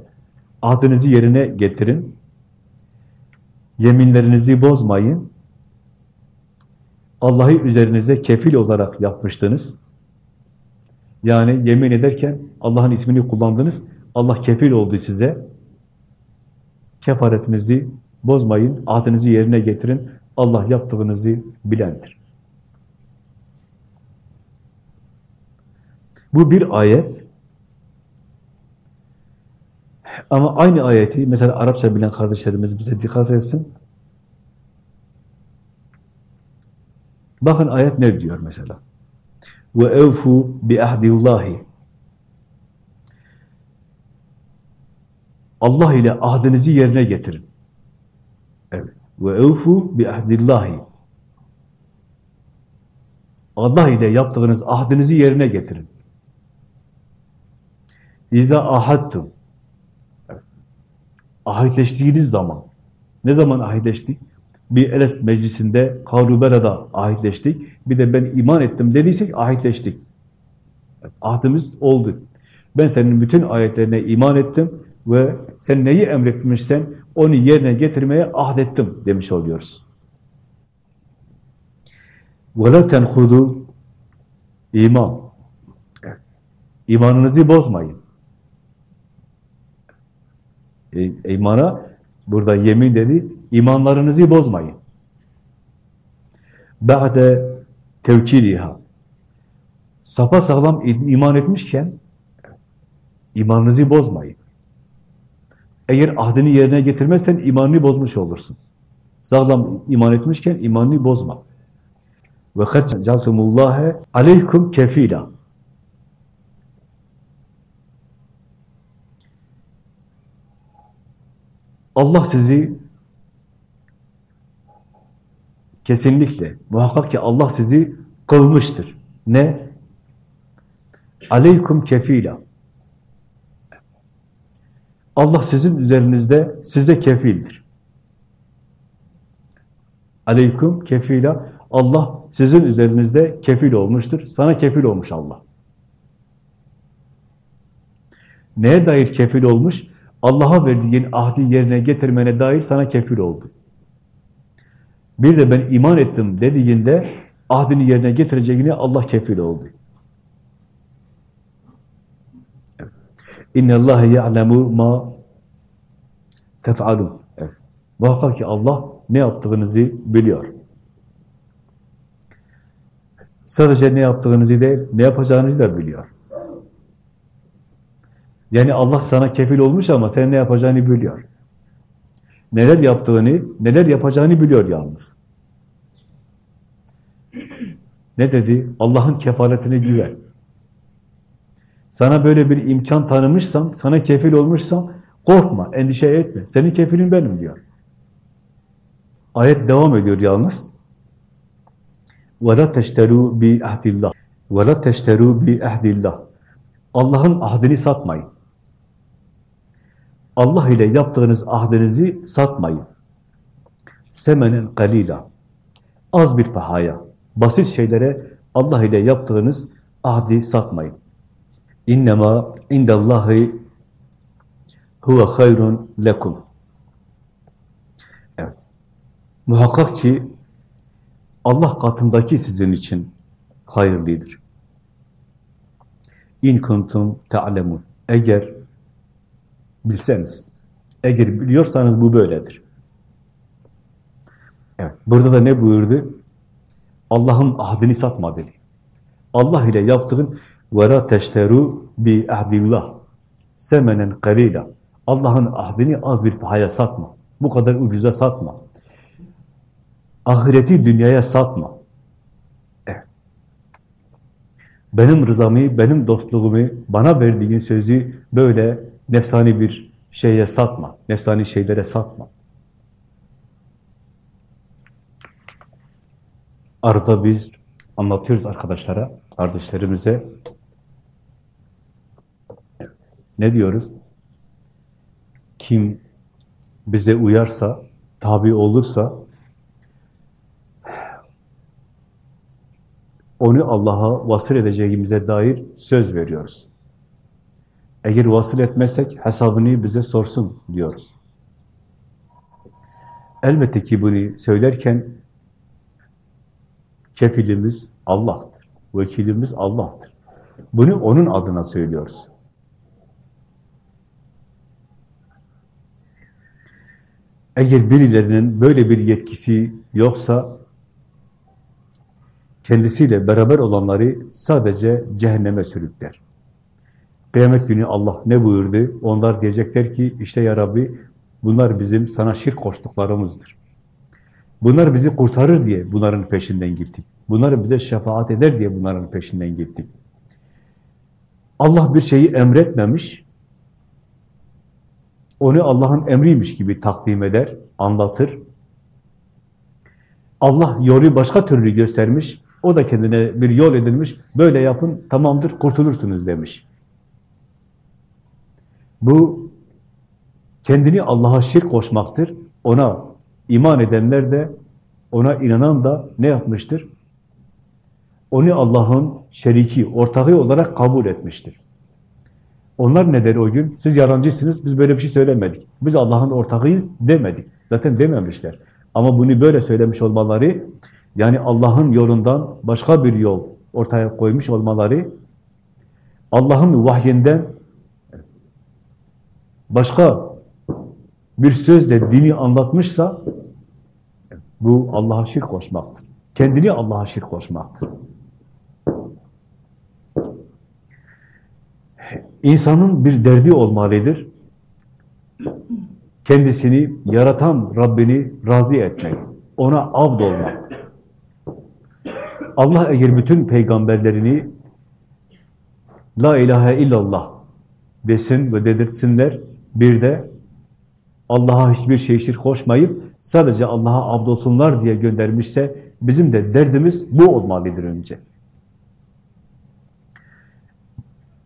ahdinizi yerine getirin. Yeminlerinizi bozmayın. Allah'ı üzerinize kefil olarak yapmıştınız. Yani yemin ederken Allah'ın ismini kullandınız. Allah kefil oldu size. Kefaretinizi bozmayın. Ahdinizi yerine getirin. Allah yaptığınızı bilendir. Bu bir ayet. Ama aynı ayeti mesela Arapça bilen kardeşlerimiz bize dikkat etsin. Bakın ayet ne diyor mesela? Ve evfu bi ahdillahi. Allah ile ahdinizi yerine getirin. Evet. Ve evfu bi ahdillahi. Allah ile yaptığınız ahdinizi yerine getirin. İza ahadtum. Evet. Ahitleştiğiniz zaman. Ne zaman ahitleştik? Bir Eles meclisinde Kalubera'da ahitleştik. Bir de ben iman ettim dediysek ahitleştik. Evet, ahdimiz oldu. Ben senin bütün ayetlerine iman ettim ve sen neyi emretmişsen onu yerine getirmeye ahdettim demiş oluyoruz. وَلَا تَنْخُدُوا iman. Evet. İmanınızı bozmayın. E, imana burada yemin dedi, imanlarınızı bozmayın. Ba'de tevkiliha. Sapa sağlam iman etmişken imanınızı bozmayın. Eğer ahdini yerine getirmezsen imanını bozmuş olursun. Sağlam iman etmişken imanını bozma. Ve kad caltumullahe aleykum kefila. Allah sizi kesinlikle, muhakkak ki Allah sizi kılmıştır. Ne? Aleykum kefila. Allah sizin üzerinizde size kefildir. Aleyküm kefila. Allah sizin üzerinizde kefil olmuştur. Sana kefil olmuş Allah. Neye dair kefil olmuş? Allah'a verdiğin ahdi yerine getirmene dair sana kefil oldu. Bir de ben iman ettim dediğinde ahdini yerine getireceğine Allah kefil oldu. İnne Allah ya'lemu ma tef'alun. Evet. Muhakkak ki Allah ne yaptığınızı biliyor. Sadece ne yaptığınızı değil, ne yapacağınızı da biliyor. Yani Allah sana kefil olmuş ama sen ne yapacağını biliyor Neler yaptığını, neler yapacağını biliyor yalnız. Ne dedi? Allah'ın kefaletine güven. Sana böyle bir imkan tanımışsam, sana kefil olmuşsam korkma, endişe etme. Senin kefilin benim diyor. Ayet devam ediyor yalnız. وَلَا تَشْتَرُوا بِعَهْدِ اللّٰهِ وَلَا تَشْتَرُوا بِعَهْدِ اللّٰهِ Allah'ın ahdini satmayın. Allah ile yaptığınız ahdinizi satmayın. Semenen kalila. Az bir pahaya, basit şeylere Allah ile yaptığınız ahdi satmayın. İnnemâ indallahi huve hayrun lekum. Evet. Muhakkak ki Allah katındaki sizin için hayırlıdır. İn kuntum ta'lemun. Eğer bilseniz, eğer biliyorsanız bu böyledir. Evet, burada da ne buyurdu? Allah'ın ahdini satma dedi. Allah ile yaptığın وَرَا تَشْتَرُوا بِعَهْدِ اللّٰهِ semenen kalila. Allah'ın ahdini az bir pahaya satma. Bu kadar ucuza satma. Ahireti dünyaya satma. Evet. Benim rızamı, benim dostluğumu, bana verdiğin sözü böyle nefsani bir şeye satma. Nefsani şeylere satma. Arada biz anlatıyoruz arkadaşlara, kardeşlerimize. Ne diyoruz? Kim bize uyarsa, tabi olursa, onu Allah'a vasıl edeceğimize dair söz veriyoruz. Eğer vasıl etmezsek hesabını bize sorsun diyoruz. Elbette ki bunu söylerken kefilimiz Allah'tır. Vekilimiz Allah'tır. Bunu onun adına söylüyoruz. Eğer birilerinin böyle bir yetkisi yoksa kendisiyle beraber olanları sadece cehenneme sürükler. Kıyamet günü Allah ne buyurdu? Onlar diyecekler ki işte ya Rabbi bunlar bizim sana şirk koştuklarımızdır. Bunlar bizi kurtarır diye bunların peşinden gittik. Bunlar bize şefaat eder diye bunların peşinden gittik. Allah bir şeyi emretmemiş, onu Allah'ın emriymiş gibi takdim eder, anlatır. Allah yolu başka türlü göstermiş, o da kendine bir yol edilmiş, böyle yapın, tamamdır, kurtulursunuz demiş. Bu, kendini Allah'a şirk koşmaktır. Ona iman edenler de, ona inanan da ne yapmıştır? Onu Allah'ın şeriki, ortağı olarak kabul etmiştir. Onlar ne der o gün? Siz yalancısınız, biz böyle bir şey söylemedik. Biz Allah'ın ortağıyız demedik. Zaten dememişler. Ama bunu böyle söylemiş olmaları, yani Allah'ın yolundan başka bir yol ortaya koymuş olmaları, Allah'ın vahyinden başka bir sözle dini anlatmışsa, bu Allah'a şirk koşmaktır. Kendini Allah'a şirk koşmaktır. İnsanın bir derdi olmalıdır. Kendisini yaratan Rabbini razı etmek, ona abd olmak. Allah eğer bütün peygamberlerini La ilahe illallah desin ve dedirtsinler, bir de Allah'a hiçbir şey şirk koşmayıp sadece Allah'a abdolsunlar diye göndermişse bizim de derdimiz bu olmalıdır önce.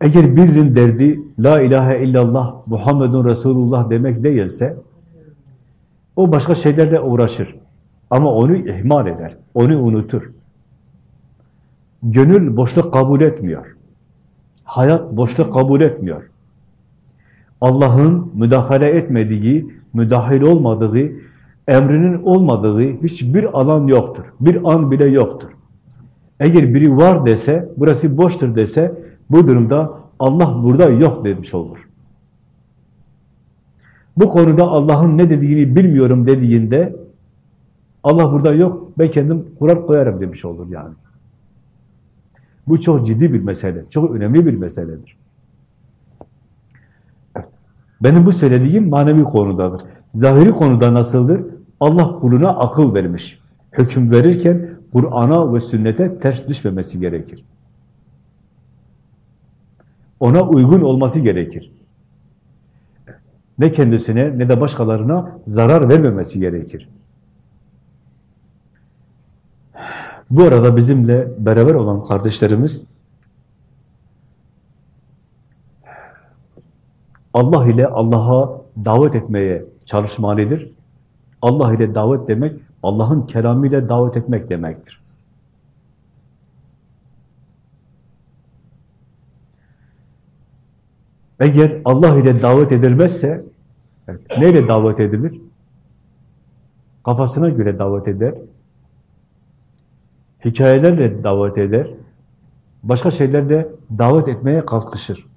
Eğer birinin derdi La ilahe illallah Muhammedun Resulullah demek değilse o başka şeylerle uğraşır. Ama onu ihmal eder, onu unutur. Gönül boşluk kabul etmiyor. Hayat boşluk kabul etmiyor. Allah'ın müdahale etmediği, müdahil olmadığı, emrinin olmadığı hiçbir alan yoktur. Bir an bile yoktur. Eğer biri var dese, burası boştur dese, bu durumda Allah burada yok demiş olur. Bu konuda Allah'ın ne dediğini bilmiyorum dediğinde, Allah burada yok, ben kendim kurar koyarım demiş olur yani. Bu çok ciddi bir mesele, çok önemli bir meseledir. Benim bu söylediğim manevi konudadır. Zahiri konuda nasıldır? Allah kuluna akıl vermiş. Hüküm verirken Kur'an'a ve sünnete ters düşmemesi gerekir. Ona uygun olması gerekir. Ne kendisine ne de başkalarına zarar vermemesi gerekir. Bu arada bizimle beraber olan kardeşlerimiz Allah ile Allah'a davet etmeye çalışmalıdır. Allah ile davet demek, Allah'ın kelamıyla davet etmek demektir. Eğer Allah ile davet edilmezse, evet, neyle davet edilir? Kafasına göre davet eder, hikayelerle davet eder, başka şeylerle davet etmeye kalkışır.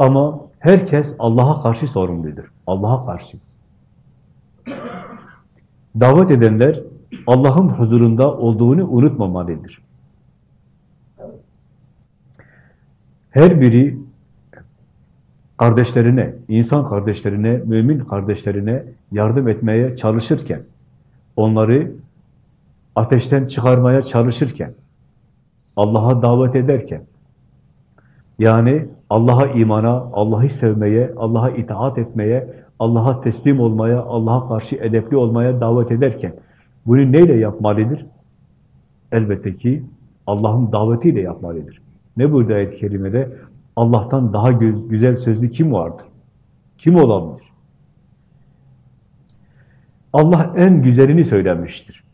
Ama herkes Allah'a karşı sorumludur. Allah'a karşı. Davet edenler Allah'ın huzurunda olduğunu unutmamalıdır. Her biri kardeşlerine, insan kardeşlerine, mümin kardeşlerine yardım etmeye çalışırken, onları ateşten çıkarmaya çalışırken, Allah'a davet ederken, yani Allah'a imana, Allah'ı sevmeye, Allah'a itaat etmeye, Allah'a teslim olmaya, Allah'a karşı edepli olmaya davet ederken bunu neyle yapmalıdır? Elbette ki Allah'ın davetiyle yapmalıdır. Ne burada ayet-i kerimede? Allah'tan daha güzel sözlü kim vardır? Kim olabilir? Allah en güzelini söylemiştir.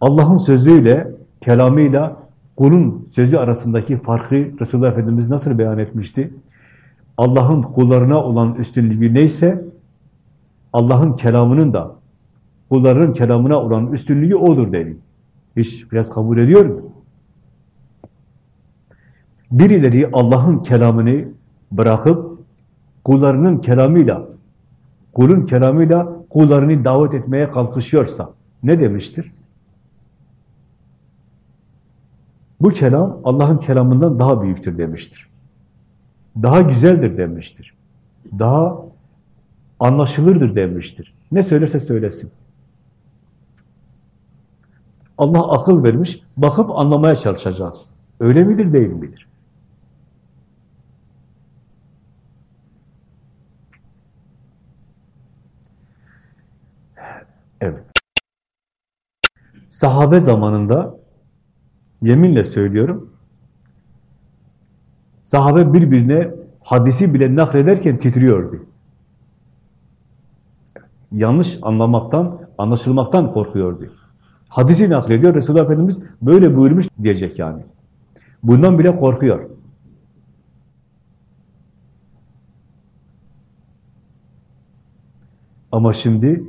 Allah'ın sözüyle, kelamıyla kulun sözü arasındaki farkı Resulullah Efendimiz nasıl beyan etmişti? Allah'ın kullarına olan üstünlüğü neyse, Allah'ın kelamının da kulların kelamına olan üstünlüğü odur dedi. Hiç biraz kabul ediyor mu? Birileri Allah'ın kelamını bırakıp kullarının kelamıyla, kulun kelamıyla kullarını davet etmeye kalkışıyorsa ne demiştir? Bu kelam Allah'ın kelamından daha büyüktür demiştir. Daha güzeldir demiştir. Daha anlaşılırdır demiştir. Ne söylerse söylesin. Allah akıl vermiş, bakıp anlamaya çalışacağız. Öyle midir, değil midir? Evet. Sahabe zamanında Yeminle söylüyorum. Sahabe birbirine hadisi bile naklederken titriyordu. Yanlış anlamaktan, anlaşılmaktan korkuyordu. Hadisi naklediyor, Resulullah Efendimiz böyle buyurmuş diyecek yani. Bundan bile korkuyor. Ama şimdi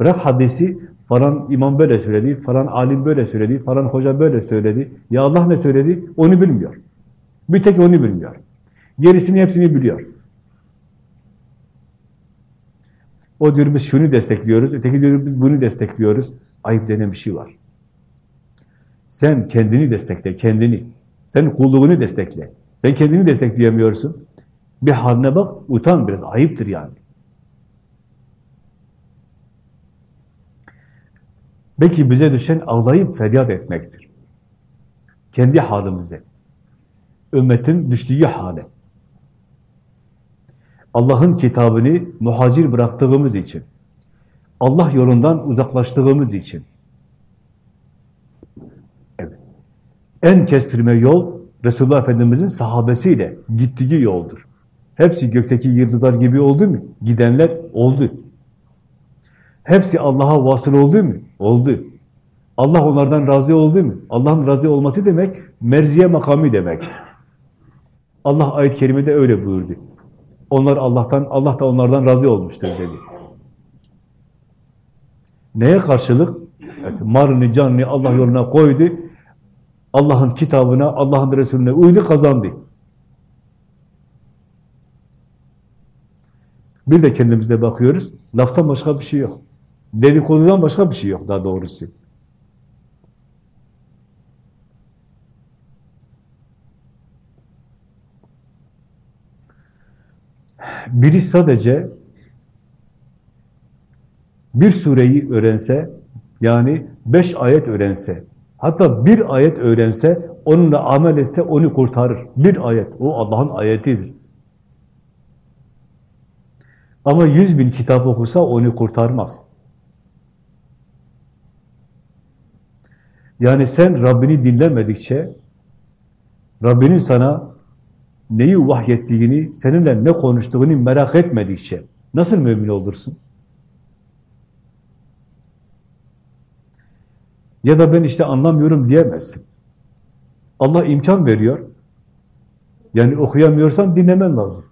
bırak hadisi Falan imam böyle söyledi, falan alim böyle söyledi, falan hoca böyle söyledi. Ya Allah ne söyledi? Onu bilmiyor. Bir tek onu bilmiyor. Gerisini hepsini biliyor. O diyor biz şunu destekliyoruz, öteki diyor biz bunu destekliyoruz. Ayıp denen bir şey var. Sen kendini destekle, kendini. Sen kulluğunu destekle. Sen kendini destekleyemiyorsun. Bir haline bak, utan biraz, ayıptır yani. Belki bize düşen ağlayıp feryat etmektir. Kendi halimize. Ümmetin düştüğü hale. Allah'ın kitabını muhacir bıraktığımız için, Allah yolundan uzaklaştığımız için. Evet. En kestirme yol Resulullah Efendimiz'in sahabesiyle gittiği yoldur. Hepsi gökteki yıldızlar gibi oldu mu? Gidenler oldu. Hepsi Allah'a vasıl oldu mu? Oldu. Allah onlardan razı oldu mu? Allah'ın razı olması demek, merziye makamı demektir. Allah ayet-i kerimede öyle buyurdu. Onlar Allah'tan, Allah da onlardan razı olmuştur dedi. Neye karşılık? Evet, marını, canını Allah yoluna koydu. Allah'ın kitabına, Allah'ın Resulüne uydu, kazandı. Bir de kendimize bakıyoruz, laftan başka bir şey yok. Dedikodudan başka bir şey yok daha doğrusu. Biri sadece bir sureyi öğrense, yani beş ayet öğrense, Hatta bir ayet öğrense, onunla amel etse onu kurtarır. Bir ayet, o Allah'ın ayetidir. Ama yüz bin kitap okusa onu kurtarmaz. Yani sen Rabbini dinlemedikçe, Rabbinin sana neyi vahyettiğini, seninle ne konuştuğunu merak etmedikçe nasıl mümin olursun? Ya da ben işte anlamıyorum diyemezsin. Allah imkan veriyor. Yani okuyamıyorsan dinlemen lazım.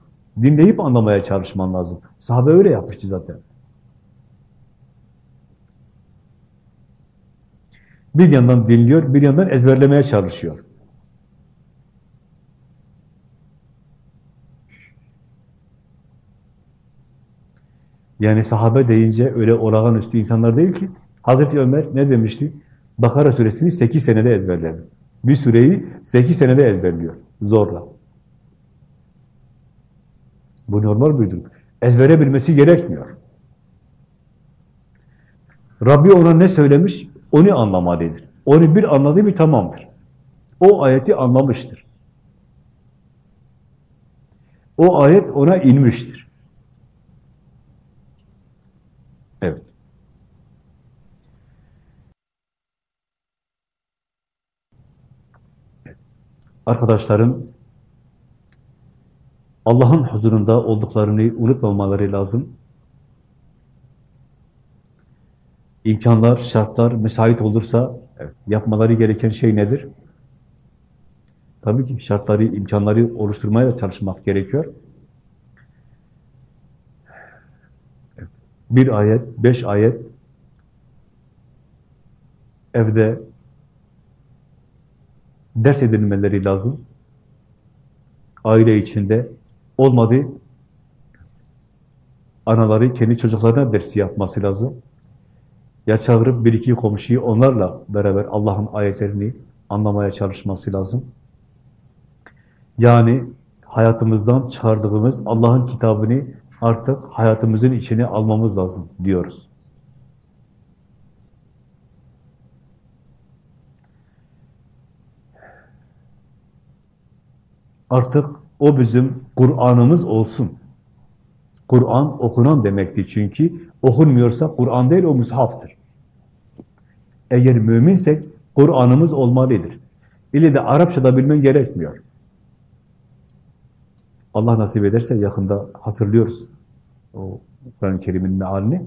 Dinleyip anlamaya çalışman lazım. Sahabe öyle yapmıştı zaten. Bir yandan dinliyor, bir yandan ezberlemeye çalışıyor. Yani sahabe deyince öyle olağanüstü insanlar değil ki. Hazreti Ömer ne demişti? Bakara suresini 8 senede ezberledi. Bir süreyi 8 senede ezberliyor. Zorla. Bu normal bir durum. Ezbere bilmesi gerekmiyor. Rabbi ona ne söylemiş? Onu anlamalıdır. Onu bir anladı mı tamamdır. O ayeti anlamıştır. O ayet ona inmiştir. Evet. Arkadaşların Allah'ın huzurunda olduklarını unutmamaları lazım. İmkanlar, şartlar müsait olursa evet, yapmaları gereken şey nedir? Tabii ki şartları, imkanları oluşturmaya da çalışmak gerekiyor. Bir ayet, beş ayet evde ders edilmeleri lazım. Aile içinde olmadı. Anaları kendi çocuklarına ders yapması lazım. Ya çağırıp bir iki komşuyu onlarla beraber Allah'ın ayetlerini anlamaya çalışması lazım. Yani hayatımızdan çıkardığımız Allah'ın kitabını artık hayatımızın içine almamız lazım diyoruz. Artık o bizim Kur'an'ımız olsun. Kur'an okunan demekti çünkü okunmuyorsa Kur'an değil o mushaftır. Eğer müminsek Kur'an'ımız olmalıdır. İle de Arapça da bilmen gerekmiyor. Allah nasip ederse yakında hazırlıyoruz o Kur'an-ı Kerim'in mealini.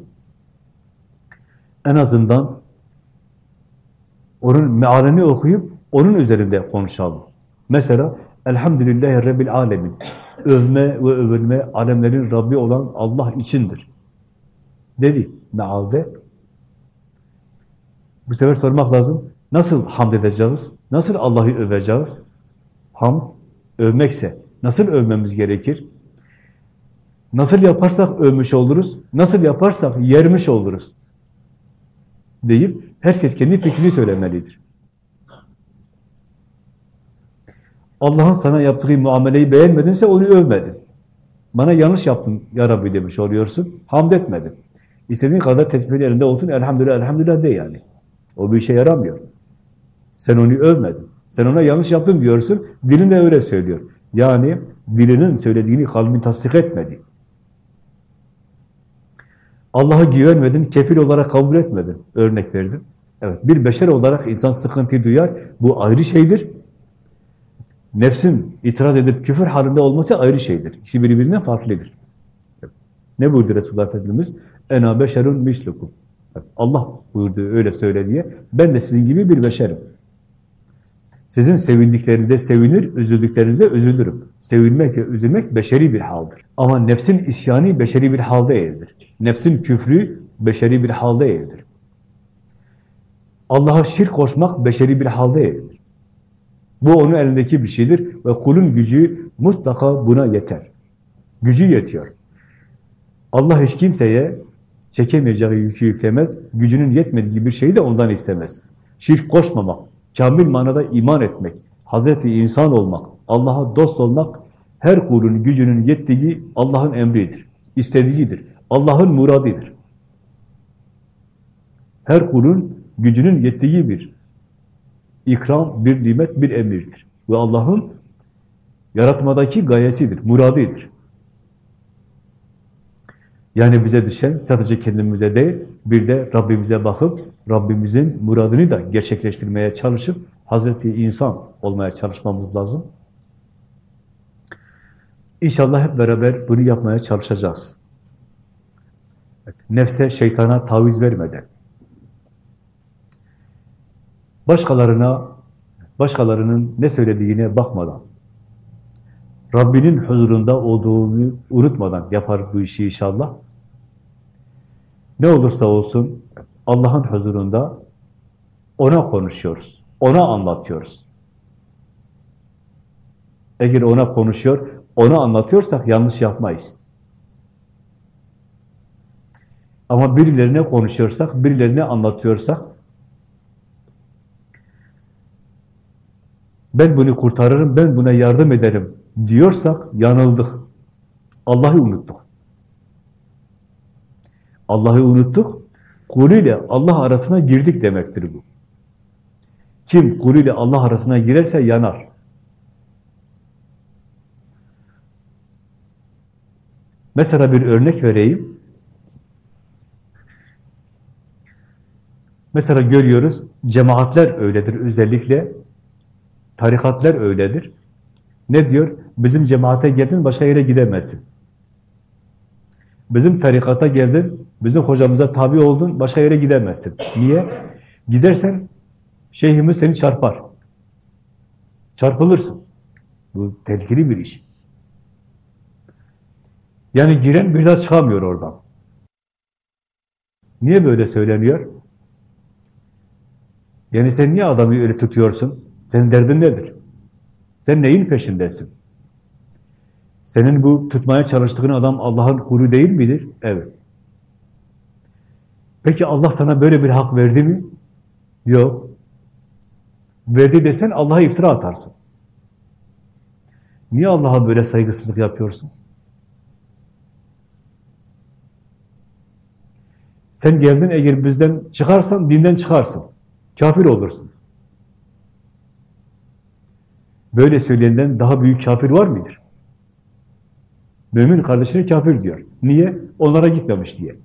En azından onun mealini okuyup onun üzerinde konuşalım. Mesela Elhamdülillahi Rabbil Alemin. Övme ve övülme alemlerin Rabbi olan Allah içindir. Dedi mealde. Bu sefer sormak lazım. Nasıl hamd edeceğiz? Nasıl Allah'ı öveceğiz? Ham, övmekse nasıl övmemiz gerekir? Nasıl yaparsak övmüş oluruz, nasıl yaparsak yermiş oluruz deyip herkes kendi fikrini söylemelidir. Allah'ın sana yaptığı muameleyi beğenmedinse onu övmedin. Bana yanlış yaptın ya Rabbi demiş oluyorsun. Hamd etmedin. İstediğin kadar tesbih elinde olsun elhamdülillah elhamdülillah de yani. O bir işe yaramıyor. Sen onu övmedin. Sen ona yanlış yaptın diyorsun. Dilin de öyle söylüyor. Yani dilinin söylediğini kalbin tasdik etmedi. Allah'a güvenmedin, kefil olarak kabul etmedin. Örnek verdim. Evet, bir beşer olarak insan sıkıntı duyar. Bu ayrı şeydir. Nefsin itiraz edip küfür halinde olması ayrı şeydir. İkisi birbirinden farklıdır. Ne buyurdu Resulullah Efendimiz? Ena beşerun mislukum. Allah buyurdu öyle söyle diye. Ben de sizin gibi bir beşerim. Sizin sevindiklerinize sevinir, üzüldüklerinize üzülürüm. Sevinmek ve üzülmek beşeri bir haldır. Ama nefsin isyanı beşeri bir hal değildir. Nefsin küfrü beşeri bir hal değildir. Allah'a şirk koşmak beşeri bir hal değildir. Bu onun elindeki bir şeydir ve kulun gücü mutlaka buna yeter. Gücü yetiyor. Allah hiç kimseye çekemeyeceği yükü yüklemez, gücünün yetmediği bir şeyi de ondan istemez. Şirk koşmamak, kamil manada iman etmek, Hazreti insan olmak, Allah'a dost olmak, her kulun gücünün yettiği Allah'ın emridir, istediğidir, Allah'ın muradidir. Her kulun gücünün yettiği bir ikram, bir nimet, bir emirdir. Ve Allah'ın yaratmadaki gayesidir, muradidir. Yani bize düşen sadece kendimize değil, bir de Rabbimize bakıp, Rabbimizin muradını da gerçekleştirmeye çalışıp, Hazreti insan olmaya çalışmamız lazım. İnşallah hep beraber bunu yapmaya çalışacağız. Nefse, şeytana taviz vermeden, başkalarına, başkalarının ne söylediğine bakmadan, Rabbinin huzurunda olduğunu unutmadan yaparız bu işi inşallah. Ne olursa olsun Allah'ın huzurunda ona konuşuyoruz, ona anlatıyoruz. Eğer ona konuşuyor, ona anlatıyorsak yanlış yapmayız. Ama birilerine konuşuyorsak, birilerine anlatıyorsak, ben bunu kurtarırım, ben buna yardım ederim diyorsak yanıldık. Allah'ı unuttuk. Allah'ı unuttuk, kulüyle Allah arasına girdik demektir bu. Kim kulüyle Allah arasına girerse yanar. Mesela bir örnek vereyim. Mesela görüyoruz, cemaatler öyledir özellikle, tarikatlar öyledir. Ne diyor? Bizim cemaate geldin, başka yere gidemezsin. Bizim tarikata geldin, bizim hocamıza tabi oldun, başka yere gidemezsin. Niye? Gidersen şeyhimiz seni çarpar. Çarpılırsın. Bu tehlikeli bir iş. Yani giren bir daha çıkamıyor oradan. Niye böyle söyleniyor? Yani sen niye adamı öyle tutuyorsun? Senin derdin nedir? Sen neyin peşindesin? Senin bu tutmaya çalıştığın adam Allah'ın kulu değil midir? Evet. Peki Allah sana böyle bir hak verdi mi? Yok. Verdi desen Allah'a iftira atarsın. Niye Allah'a böyle saygısızlık yapıyorsun? Sen geldin eğer bizden çıkarsan dinden çıkarsın. Kafir olursun. Böyle söyleyenden daha büyük kafir var mıdır? Mümin kardeşine kafir diyor. Niye? Onlara gitmemiş diye.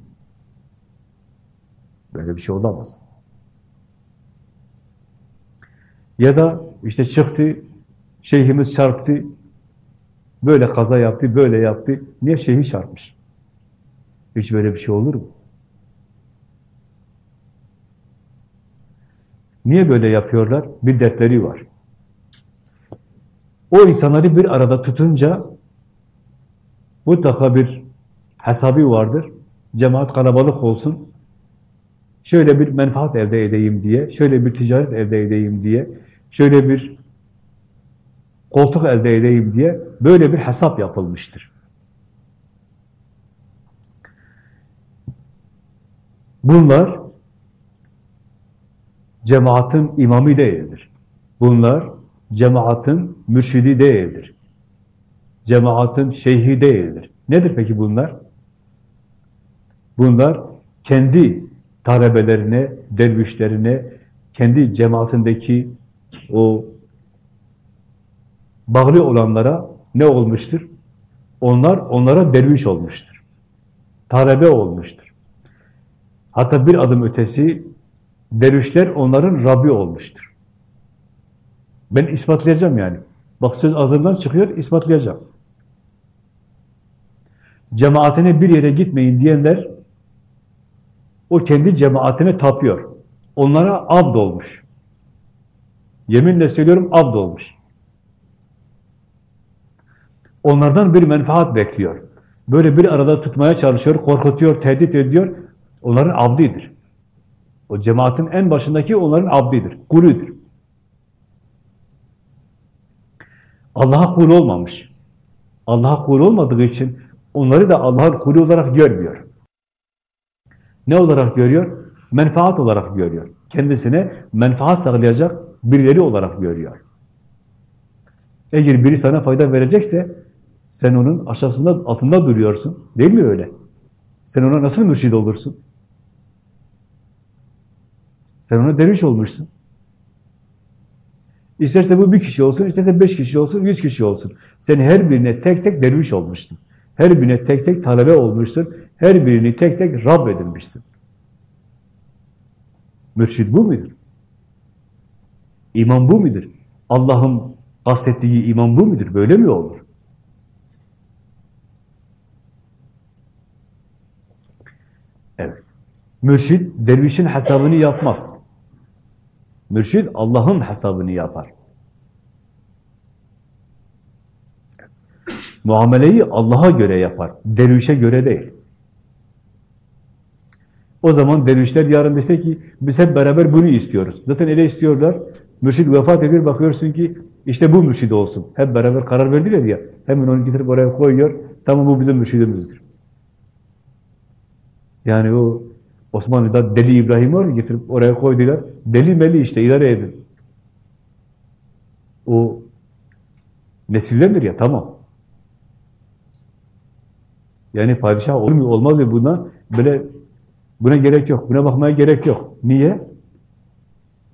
Böyle bir şey olamaz. Ya da işte çıktı, şeyhimiz çarptı, böyle kaza yaptı, böyle yaptı. Niye şeyhi çarpmış? Hiç böyle bir şey olur mu? Niye böyle yapıyorlar? Bir dertleri var. O insanları bir arada tutunca mutlaka bir hesabı vardır. Cemaat kalabalık olsun. Şöyle bir menfaat elde edeyim diye, şöyle bir ticaret elde edeyim diye, şöyle bir koltuk elde edeyim diye böyle bir hesap yapılmıştır. Bunlar cemaatin imamı değildir. Bunlar cemaatin mürşidi değildir. Cemaatin şeyhi değildir. Nedir peki bunlar? Bunlar kendi talebelerine, dervişlerine, kendi cemaatindeki o bağlı olanlara ne olmuştur? Onlar onlara derviş olmuştur. Talebe olmuştur. Hatta bir adım ötesi dervişler onların Rabbi olmuştur. Ben ispatlayacağım yani. Bak söz ağzımdan çıkıyor, ispatlayacağım. Cemaatine bir yere gitmeyin diyenler o kendi cemaatine tapıyor. Onlara abd olmuş. Yeminle söylüyorum abd olmuş. Onlardan bir menfaat bekliyor. Böyle bir arada tutmaya çalışıyor, korkutuyor, tehdit ediyor. Onların abdidir. O cemaatin en başındaki onların abdidir, kuludur. Allah'a kul olmamış. Allah'a kul olmadığı için onları da Allah'ın kulü olarak görmüyor. Ne olarak görüyor? Menfaat olarak görüyor. Kendisine menfaat sağlayacak birileri olarak görüyor. Eğer biri sana fayda verecekse sen onun aşağısında, altında duruyorsun. Değil mi öyle? Sen ona nasıl mürşid olursun? Sen ona derviş olmuşsun. İsterse bu bir kişi olsun, isterse beş kişi olsun, yüz kişi olsun. Sen her birine tek tek derviş olmuştun. Her birine tek tek talebe olmuştun. Her birini tek tek Rab edinmiştin. Mürşid bu mudur? İman bu mudur? Allah'ın kastettiği iman bu mudur? Böyle mi olur? Evet. Mürşid dervişin hesabını yapmaz. Mürşid Allah'ın hesabını yapar. Muameleyi Allah'a göre yapar. Dervişe göre değil. O zaman dervişler yarın dese ki biz hep beraber bunu istiyoruz. Zaten öyle istiyorlar. Mürşid vefat ediyor bakıyorsun ki işte bu mürşid olsun. Hep beraber karar verdiler ya. Hemen onu getirip oraya koyuyor. Tamam bu bizim mürşidimizdir. Yani o Osmanlı'da Deli İbrahim var getirip oraya koydular. Deli meli işte idare edin. O nesildendir ya tamam. Yani padişah olur mu olmaz mı buna böyle buna gerek yok. Buna bakmaya gerek yok. Niye?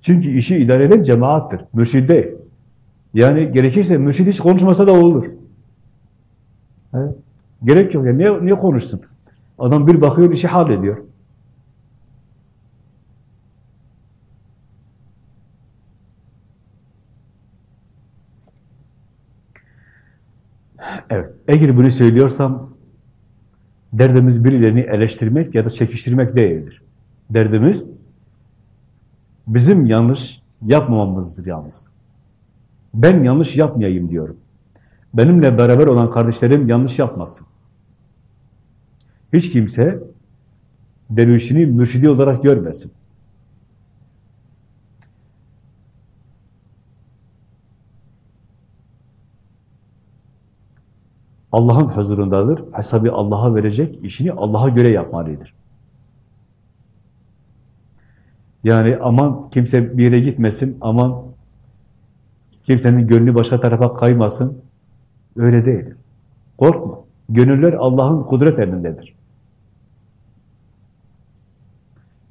Çünkü işi idare eden cemaattir. Mürşid değil. Yani gerekirse mürşid hiç konuşmasa da olur. He? Gerek yok. Yani niye, niye konuşsun? Adam bir bakıyor işi hallediyor. Evet. Eğer bunu söylüyorsam derdimiz birilerini eleştirmek ya da çekiştirmek değildir. Derdimiz bizim yanlış yapmamamızdır yalnız. Ben yanlış yapmayayım diyorum. Benimle beraber olan kardeşlerim yanlış yapmasın. Hiç kimse dervişini mürşidi olarak görmesin. Allah'ın huzurundadır. Hesabı Allah'a verecek, işini Allah'a göre yapmalıdır. Yani aman kimse bir yere gitmesin, aman kimsenin gönlü başka tarafa kaymasın. Öyle değil. Korkma. Gönüller Allah'ın kudret elindedir.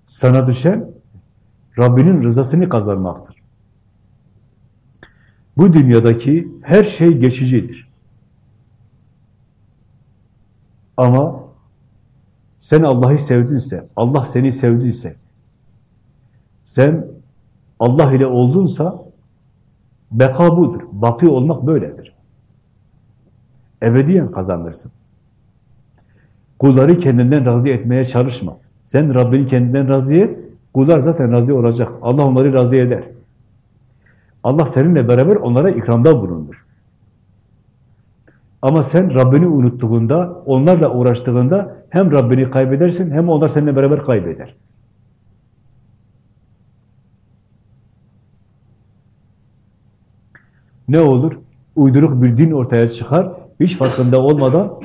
Sana düşen Rabbinin rızasını kazanmaktır. Bu dünyadaki her şey geçicidir. Ama sen Allah'ı sevdinse, Allah seni sevdiyse, sen Allah ile oldunsa beka budur. Baki olmak böyledir. Ebediyen kazanırsın. Kulları kendinden razı etmeye çalışma. Sen Rabbini kendinden razı et, kullar zaten razı olacak. Allah onları razı eder. Allah seninle beraber onlara ikramda bulunur. Ama sen Rabbini unuttuğunda, onlarla uğraştığında hem Rabbini kaybedersin hem onlar seninle beraber kaybeder. Ne olur? Uyduruk bir din ortaya çıkar, hiç farkında olmadan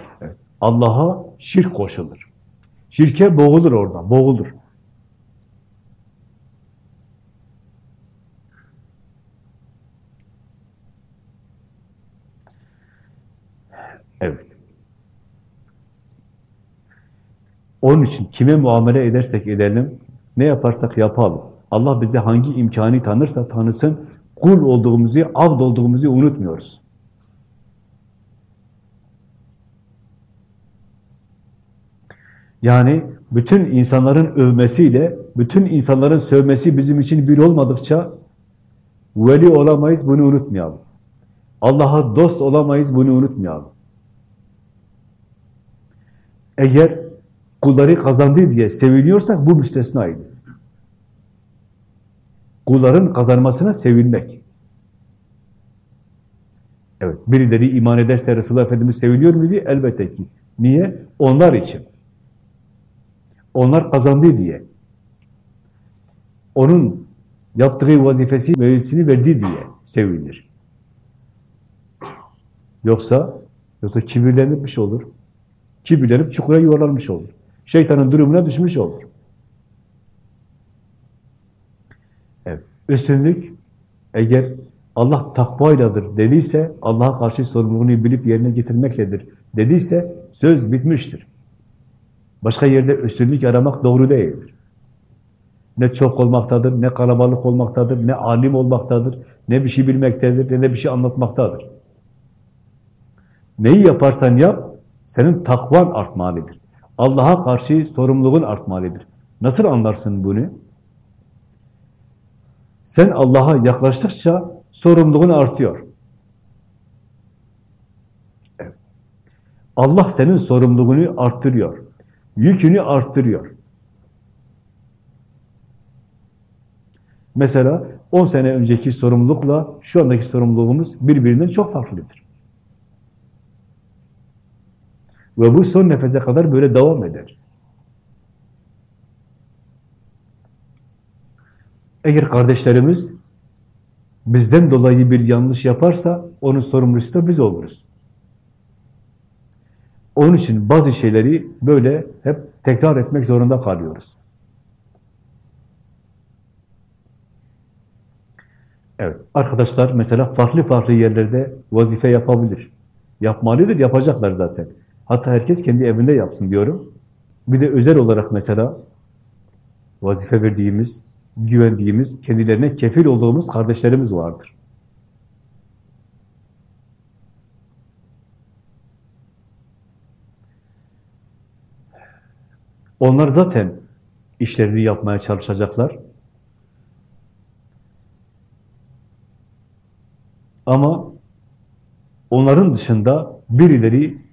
Allah'a şirk koşulur. Şirke boğulur orada, boğulur. Evet. Onun için kime muamele edersek edelim, ne yaparsak yapalım. Allah bize hangi imkanı tanırsa tanısın, kul olduğumuzu, abd olduğumuzu unutmuyoruz. Yani bütün insanların övmesiyle, bütün insanların sövmesi bizim için bir olmadıkça veli olamayız, bunu unutmayalım. Allah'a dost olamayız, bunu unutmayalım. Eğer kulları kazandı diye seviniyorsak bu müstesnaydı. Kulların kazanmasına sevinmek. Evet, birileri iman ederse Resulullah Efendimiz seviniyor muydu? Elbette ki. Niye? Onlar için. Onlar kazandı diye. Onun yaptığı vazifesi, mevzisini verdi diye sevinir. Yoksa, yoksa kibirlenmiş olur. Kibirlenip çukura yuvarlanmış olur. Şeytanın durumuna düşmüş olur. Evet. Üstünlük eğer Allah takvayladır dediyse, Allah'a karşı sorumluluğunu bilip yerine getirmekledir dediyse söz bitmiştir. Başka yerde üstünlük aramak doğru değildir. Ne çok olmaktadır, ne kalabalık olmaktadır, ne alim olmaktadır, ne bir şey bilmektedir, ne de bir şey anlatmaktadır. Neyi yaparsan yap, senin takvan artmalıdır. Allah'a karşı sorumluluğun artmalıdır. Nasıl anlarsın bunu? Sen Allah'a yaklaştıkça sorumluluğun artıyor. Allah senin sorumluluğunu arttırıyor. Yükünü arttırıyor. Mesela 10 sene önceki sorumlulukla şu andaki sorumluluğumuz birbirinden çok farklıdır. Ve bu son nefese kadar böyle devam eder. Eğer kardeşlerimiz bizden dolayı bir yanlış yaparsa onun sorumlusu da biz oluruz. Onun için bazı şeyleri böyle hep tekrar etmek zorunda kalıyoruz. Evet, arkadaşlar mesela farklı farklı yerlerde vazife yapabilir. Yapmalıdır, yapacaklar zaten. Hatta herkes kendi evinde yapsın diyorum. Bir de özel olarak mesela vazife verdiğimiz, güvendiğimiz, kendilerine kefil olduğumuz kardeşlerimiz vardır. Onlar zaten işlerini yapmaya çalışacaklar. Ama onların dışında birileri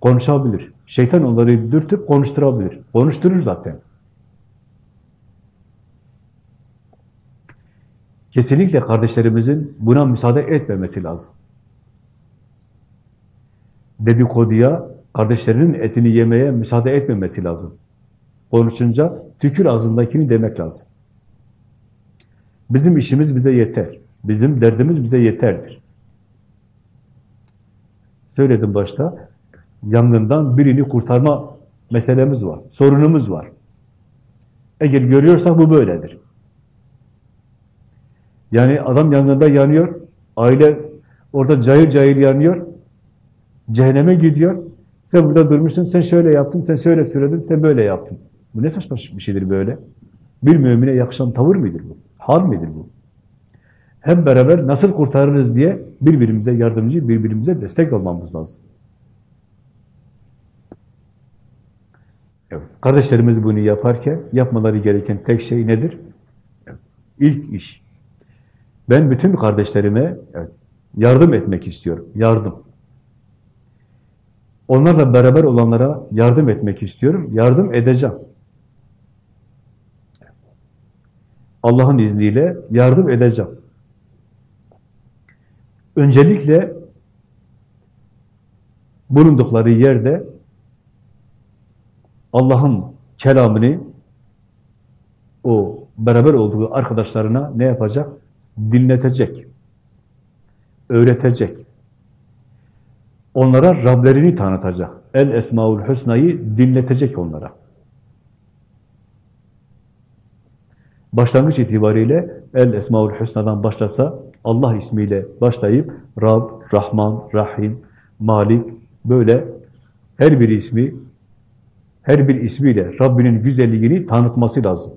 konuşabilir. Şeytan onları dürtüp konuşturabilir. Konuşturur zaten. Kesinlikle kardeşlerimizin buna müsaade etmemesi lazım. Dedikoduya, kardeşlerinin etini yemeye müsaade etmemesi lazım. Konuşunca tükür ağzındakini demek lazım. Bizim işimiz bize yeter. Bizim derdimiz bize yeterdir. Söyledim başta, yangından birini kurtarma meselemiz var, sorunumuz var. Eğer görüyorsak bu böyledir. Yani adam yangında yanıyor, aile orada cayır cayır yanıyor, cehenneme gidiyor. Sen burada durmuşsun, sen şöyle yaptın, sen şöyle söyledin, sen böyle yaptın. Bu ne saçma bir şeydir böyle? Bir mümine yakışan tavır mıdır bu? Hal midir bu? Hep beraber nasıl kurtarırız diye birbirimize yardımcı, birbirimize destek olmamız lazım. Evet. Kardeşlerimiz bunu yaparken yapmaları gereken tek şey nedir? Evet. İlk iş. Ben bütün kardeşlerime evet, yardım etmek istiyorum. Yardım. Onlarla beraber olanlara yardım etmek istiyorum. Yardım edeceğim. Allah'ın izniyle yardım edeceğim. Öncelikle bulundukları yerde Allah'ın kelamını o beraber olduğu arkadaşlarına ne yapacak? Dinletecek. Öğretecek. Onlara Rablerini tanıtacak. El Esmaül Hüsna'yı dinletecek onlara. Başlangıç itibariyle El Esmaül Hüsna'dan başlasa Allah ismiyle başlayıp Rab, Rahman, Rahim, Malik böyle her bir ismi her bir ismiyle Rabbinin güzelliğini tanıtması lazım.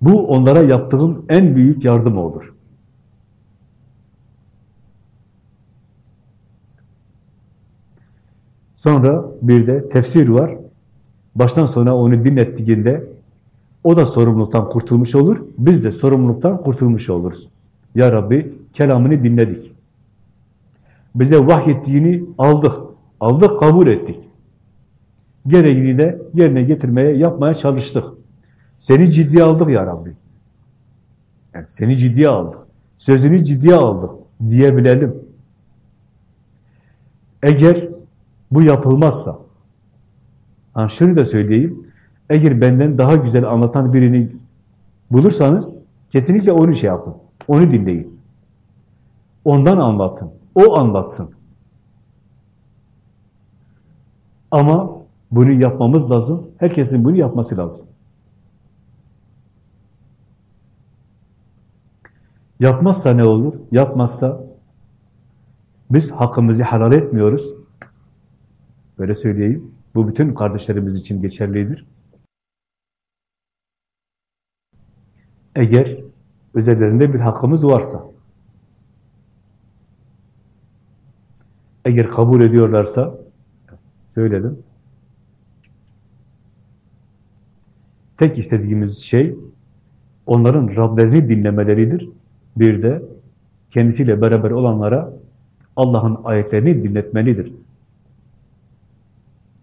Bu onlara yaptığım en büyük yardım olur. Sonra bir de tefsir var. Baştan sona onu dinlettiğinde o da sorumluluktan kurtulmuş olur. Biz de sorumluluktan kurtulmuş oluruz. Ya Rabbi kelamını dinledik. Bize vahyettiğini aldık. Aldık, kabul ettik. Gereğini de yerine getirmeye, yapmaya çalıştık. Seni ciddiye aldık ya Rabbi. Yani seni ciddiye aldık. Sözünü ciddiye aldık diyebilelim. Eğer bu yapılmazsa, ha şunu da söyleyeyim, eğer benden daha güzel anlatan birini bulursanız kesinlikle onu şey yapın, onu dinleyin. Ondan anlatın, o anlatsın. Ama bunu yapmamız lazım, herkesin bunu yapması lazım. Yapmazsa ne olur? Yapmazsa biz hakkımızı helal etmiyoruz. Böyle söyleyeyim. Bu bütün kardeşlerimiz için geçerlidir. Eğer üzerlerinde bir hakkımız varsa, eğer kabul ediyorlarsa, söyledim, tek istediğimiz şey, onların Rablerini dinlemeleridir. Bir de kendisiyle beraber olanlara Allah'ın ayetlerini dinletmelidir.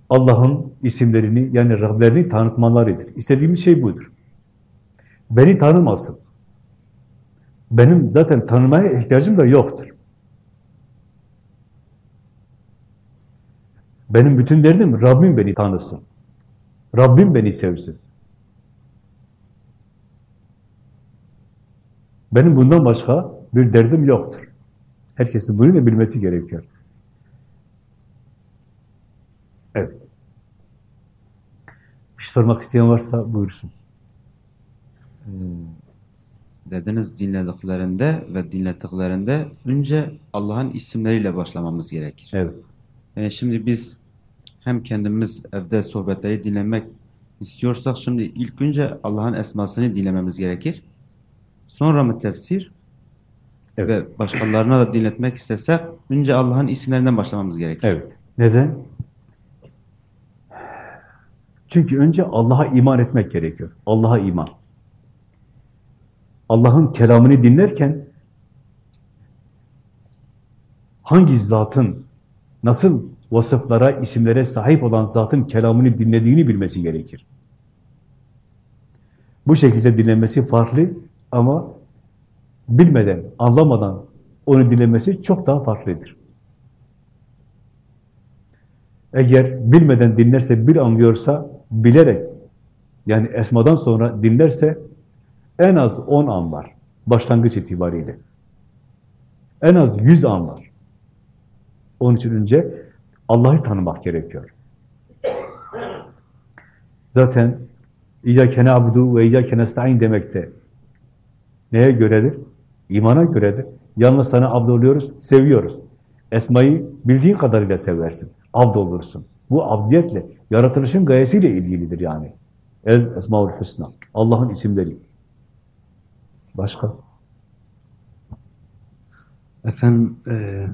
Allah'ın isimlerini yani Rablerini tanıtmalarıdır. İstediğimiz şey budur. Beni tanımasın. Benim zaten tanımaya ihtiyacım da yoktur. Benim bütün derdim Rabbim beni tanısın. Rabbim beni sevsin. Benim bundan başka bir derdim yoktur. Herkesin bunu da bilmesi gerekiyor. Evet. Bir şey sormak isteyen varsa buyursun. Ee, dediniz dinlediklerinde ve dinlettiklerinde önce Allah'ın isimleriyle başlamamız gerekir. Evet. Yani şimdi biz hem kendimiz evde sohbetleri dinlemek istiyorsak şimdi ilk önce Allah'ın esmasını dinlememiz gerekir. Sonra mı tefsir? Evet. Ve başkalarına da dinletmek istesek önce Allah'ın isimlerinden başlamamız gerekir. Evet. Neden? Çünkü önce Allah'a iman etmek gerekiyor. Allah'a iman. Allah'ın kelamını dinlerken hangi zatın, nasıl vasıflara, isimlere sahip olan zatın kelamını dinlediğini bilmesi gerekir. Bu şekilde dinlemesi farklı ama bilmeden, anlamadan onu dinlemesi çok daha farklıdır. Eğer bilmeden dinlerse, bir anlıyorsa, bilerek, yani esmadan sonra dinlerse, en az 10 an var, başlangıç itibariyle. En az 100 an var. Onun için önce Allah'ı tanımak gerekiyor. Zaten İyyâke na'budu ve İyyâke nesta'in demekte. Neye göredir? İmana göredir. Yalnız sana abd oluyoruz, seviyoruz. Esmayı bildiğin kadarıyla seversin. Abd olursun. Bu abdiyetle, yaratılışın gayesiyle ilgilidir yani. El Esmaül Hüsna. Allah'ın isimleri. Başka? Efendim e,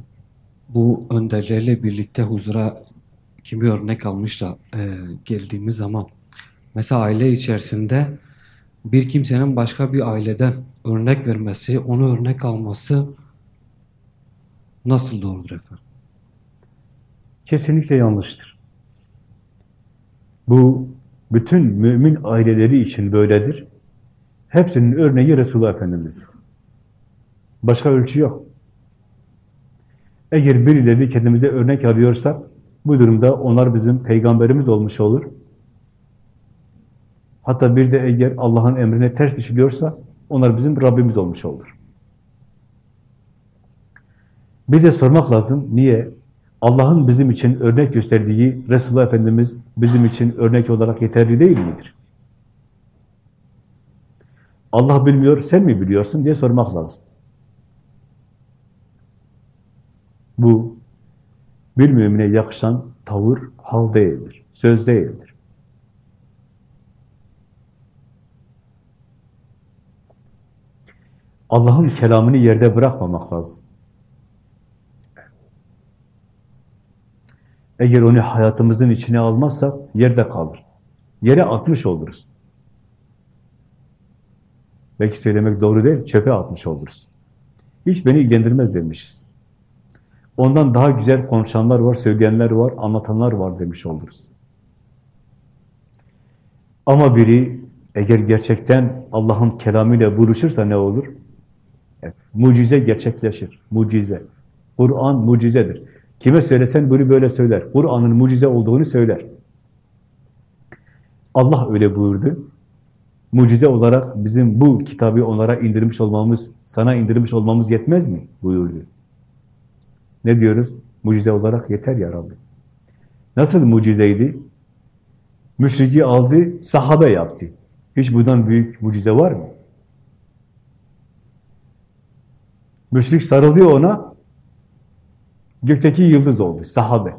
bu önderlerle birlikte huzura kimi örnek almış da e, geldiğimiz zaman mesela aile içerisinde bir kimsenin başka bir aileden örnek vermesi, onu örnek alması nasıl doğrudur efendim? Kesinlikle yanlıştır. Bu bütün mümin aileleri için böyledir. Hepsinin örneği Resulullah Efendimiz'dir. Başka ölçü yok. Eğer birilerini kendimize örnek arıyorsak, bu durumda onlar bizim peygamberimiz olmuş olur. Hatta bir de eğer Allah'ın emrine ters düşülüyorsa, onlar bizim Rabbimiz olmuş olur. Bir de sormak lazım, niye? Allah'ın bizim için örnek gösterdiği Resulullah Efendimiz bizim için örnek olarak yeterli değil midir? Allah bilmiyor, sen mi biliyorsun diye sormak lazım. Bu bir mümine yakışan tavır, hal değildir, söz değildir. Allah'ın kelamını yerde bırakmamak lazım. Eğer onu hayatımızın içine almazsak yerde kalır. Yere atmış oluruz. Belki söylemek doğru değil, çöpe atmış oluruz. Hiç beni ilgilendirmez demişiz. Ondan daha güzel konuşanlar var, söyleyenler var, anlatanlar var demiş oluruz. Ama biri eğer gerçekten Allah'ın kelamıyla buluşursa ne olur? Evet, mucize gerçekleşir. Mucize. Kur'an mucizedir. Kime söylesen bunu böyle söyler. Kur'an'ın mucize olduğunu söyler. Allah öyle buyurdu. Mucize olarak bizim bu kitabı onlara indirmiş olmamız, sana indirmiş olmamız yetmez mi? buyurdu. Ne diyoruz? Mucize olarak yeter ya Rabbi. Nasıl mucizeydi? Müşriki aldı, sahabe yaptı. Hiç bundan büyük mucize var mı? Müşrik sarılıyor ona, gökteki yıldız oldu, sahabe.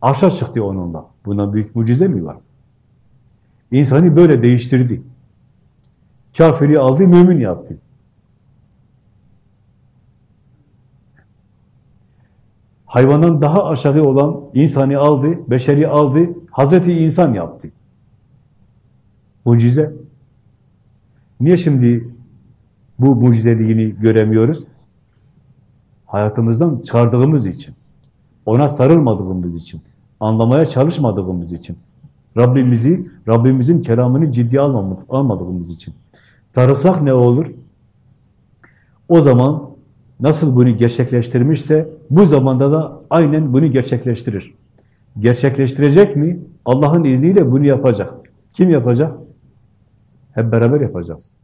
Arşa çıktı onunla. Bundan büyük mucize mi var? İnsanı böyle değiştirdi. Kafiri aldı, mümin yaptı. Hayvandan daha aşağı olan insanı aldı, beşeri aldı, Hazreti insan yaptı. Mucize. Niye şimdi bu mucizeliğini göremiyoruz? Hayatımızdan çıkardığımız için, ona sarılmadığımız için, anlamaya çalışmadığımız için, Rabbimizi, Rabbimizin kelamını ciddiye almadığımız için. Sarılsak ne olur? O zaman nasıl bunu gerçekleştirmişse bu zamanda da aynen bunu gerçekleştirir. Gerçekleştirecek mi? Allah'ın izniyle bunu yapacak. Kim yapacak? Hep beraber yapacağız.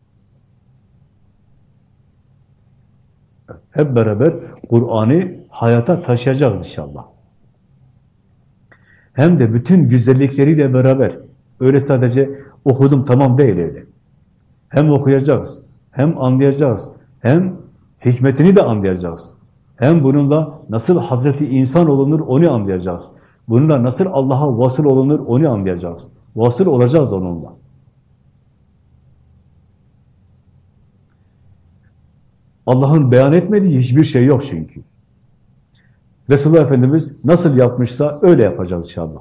Hep beraber Kur'an'ı hayata taşıyacağız inşallah. Hem de bütün güzellikleriyle beraber. Öyle sadece okudum tamam değil öyle. Hem okuyacağız, hem anlayacağız, hem hikmetini de anlayacağız. Hem bununla nasıl Hazreti insan olunur onu anlayacağız. Bununla nasıl Allah'a vasıl olunur onu anlayacağız. Vasıl olacağız onunla. Allah'ın beyan etmediği hiçbir şey yok çünkü. Resulullah Efendimiz nasıl yapmışsa öyle yapacağız inşallah.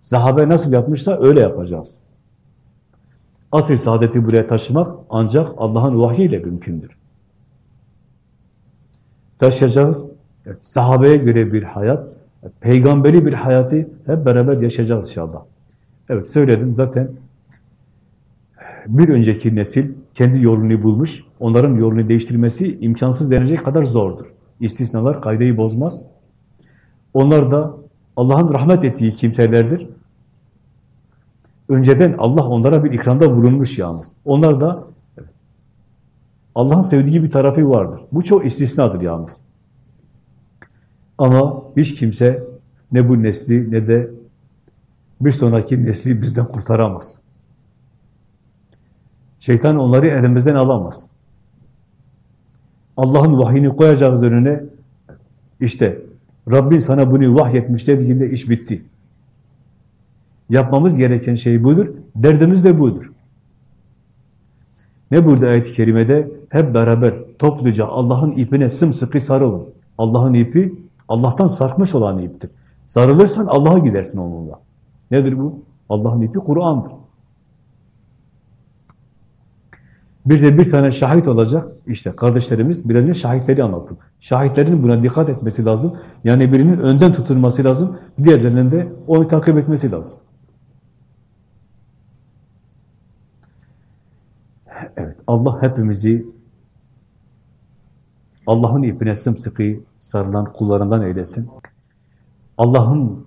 Sahabe nasıl yapmışsa öyle yapacağız. Asr-ı saadeti buraya taşımak ancak Allah'ın vahyiyle mümkündür. Taşıyacağız. Evet, sahabeye göre bir hayat, peygamberi bir hayatı hep beraber yaşayacağız inşallah. Evet söyledim zaten bir önceki nesil kendi yolunu bulmuş, onların yolunu değiştirmesi imkansız denecek kadar zordur. İstisnalar kaydeyi bozmaz. Onlar da Allah'ın rahmet ettiği kimselerdir. Önceden Allah onlara bir ikramda bulunmuş yalnız. Onlar da Allah'ın sevdiği bir tarafı vardır. Bu çok istisnadır yalnız. Ama hiç kimse ne bu nesli ne de bir sonraki nesli bizden kurtaramaz. Şeytan onları elimizden alamaz. Allah'ın vahyini koyacağız önüne, işte Rabbin sana bunu vahyetmiş dediğinde iş bitti. Yapmamız gereken şey budur, derdimiz de budur. Ne burada ayet-i kerimede? Hep beraber topluca Allah'ın ipine sımsıkı sarılın. Allah'ın ipi, Allah'tan sarkmış olan iptir. Sarılırsan Allah'a gidersin onunla. Nedir bu? Allah'ın ipi Kur'an'dır. Bir de bir tane şahit olacak. İşte kardeşlerimiz biraz önce şahitleri anlattım. Şahitlerin buna dikkat etmesi lazım. Yani birinin önden tutulması lazım. Diğerlerinin de onu takip etmesi lazım. Evet, Allah hepimizi Allah'ın ipine sımsıkı sarılan kullarından eylesin. Allah'ın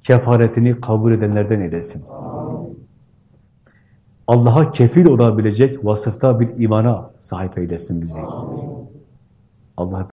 kefaretini kabul edenlerden eylesin. Allah'a kefil olabilecek vasıfta bir imana sahip eylesin bizi. Allah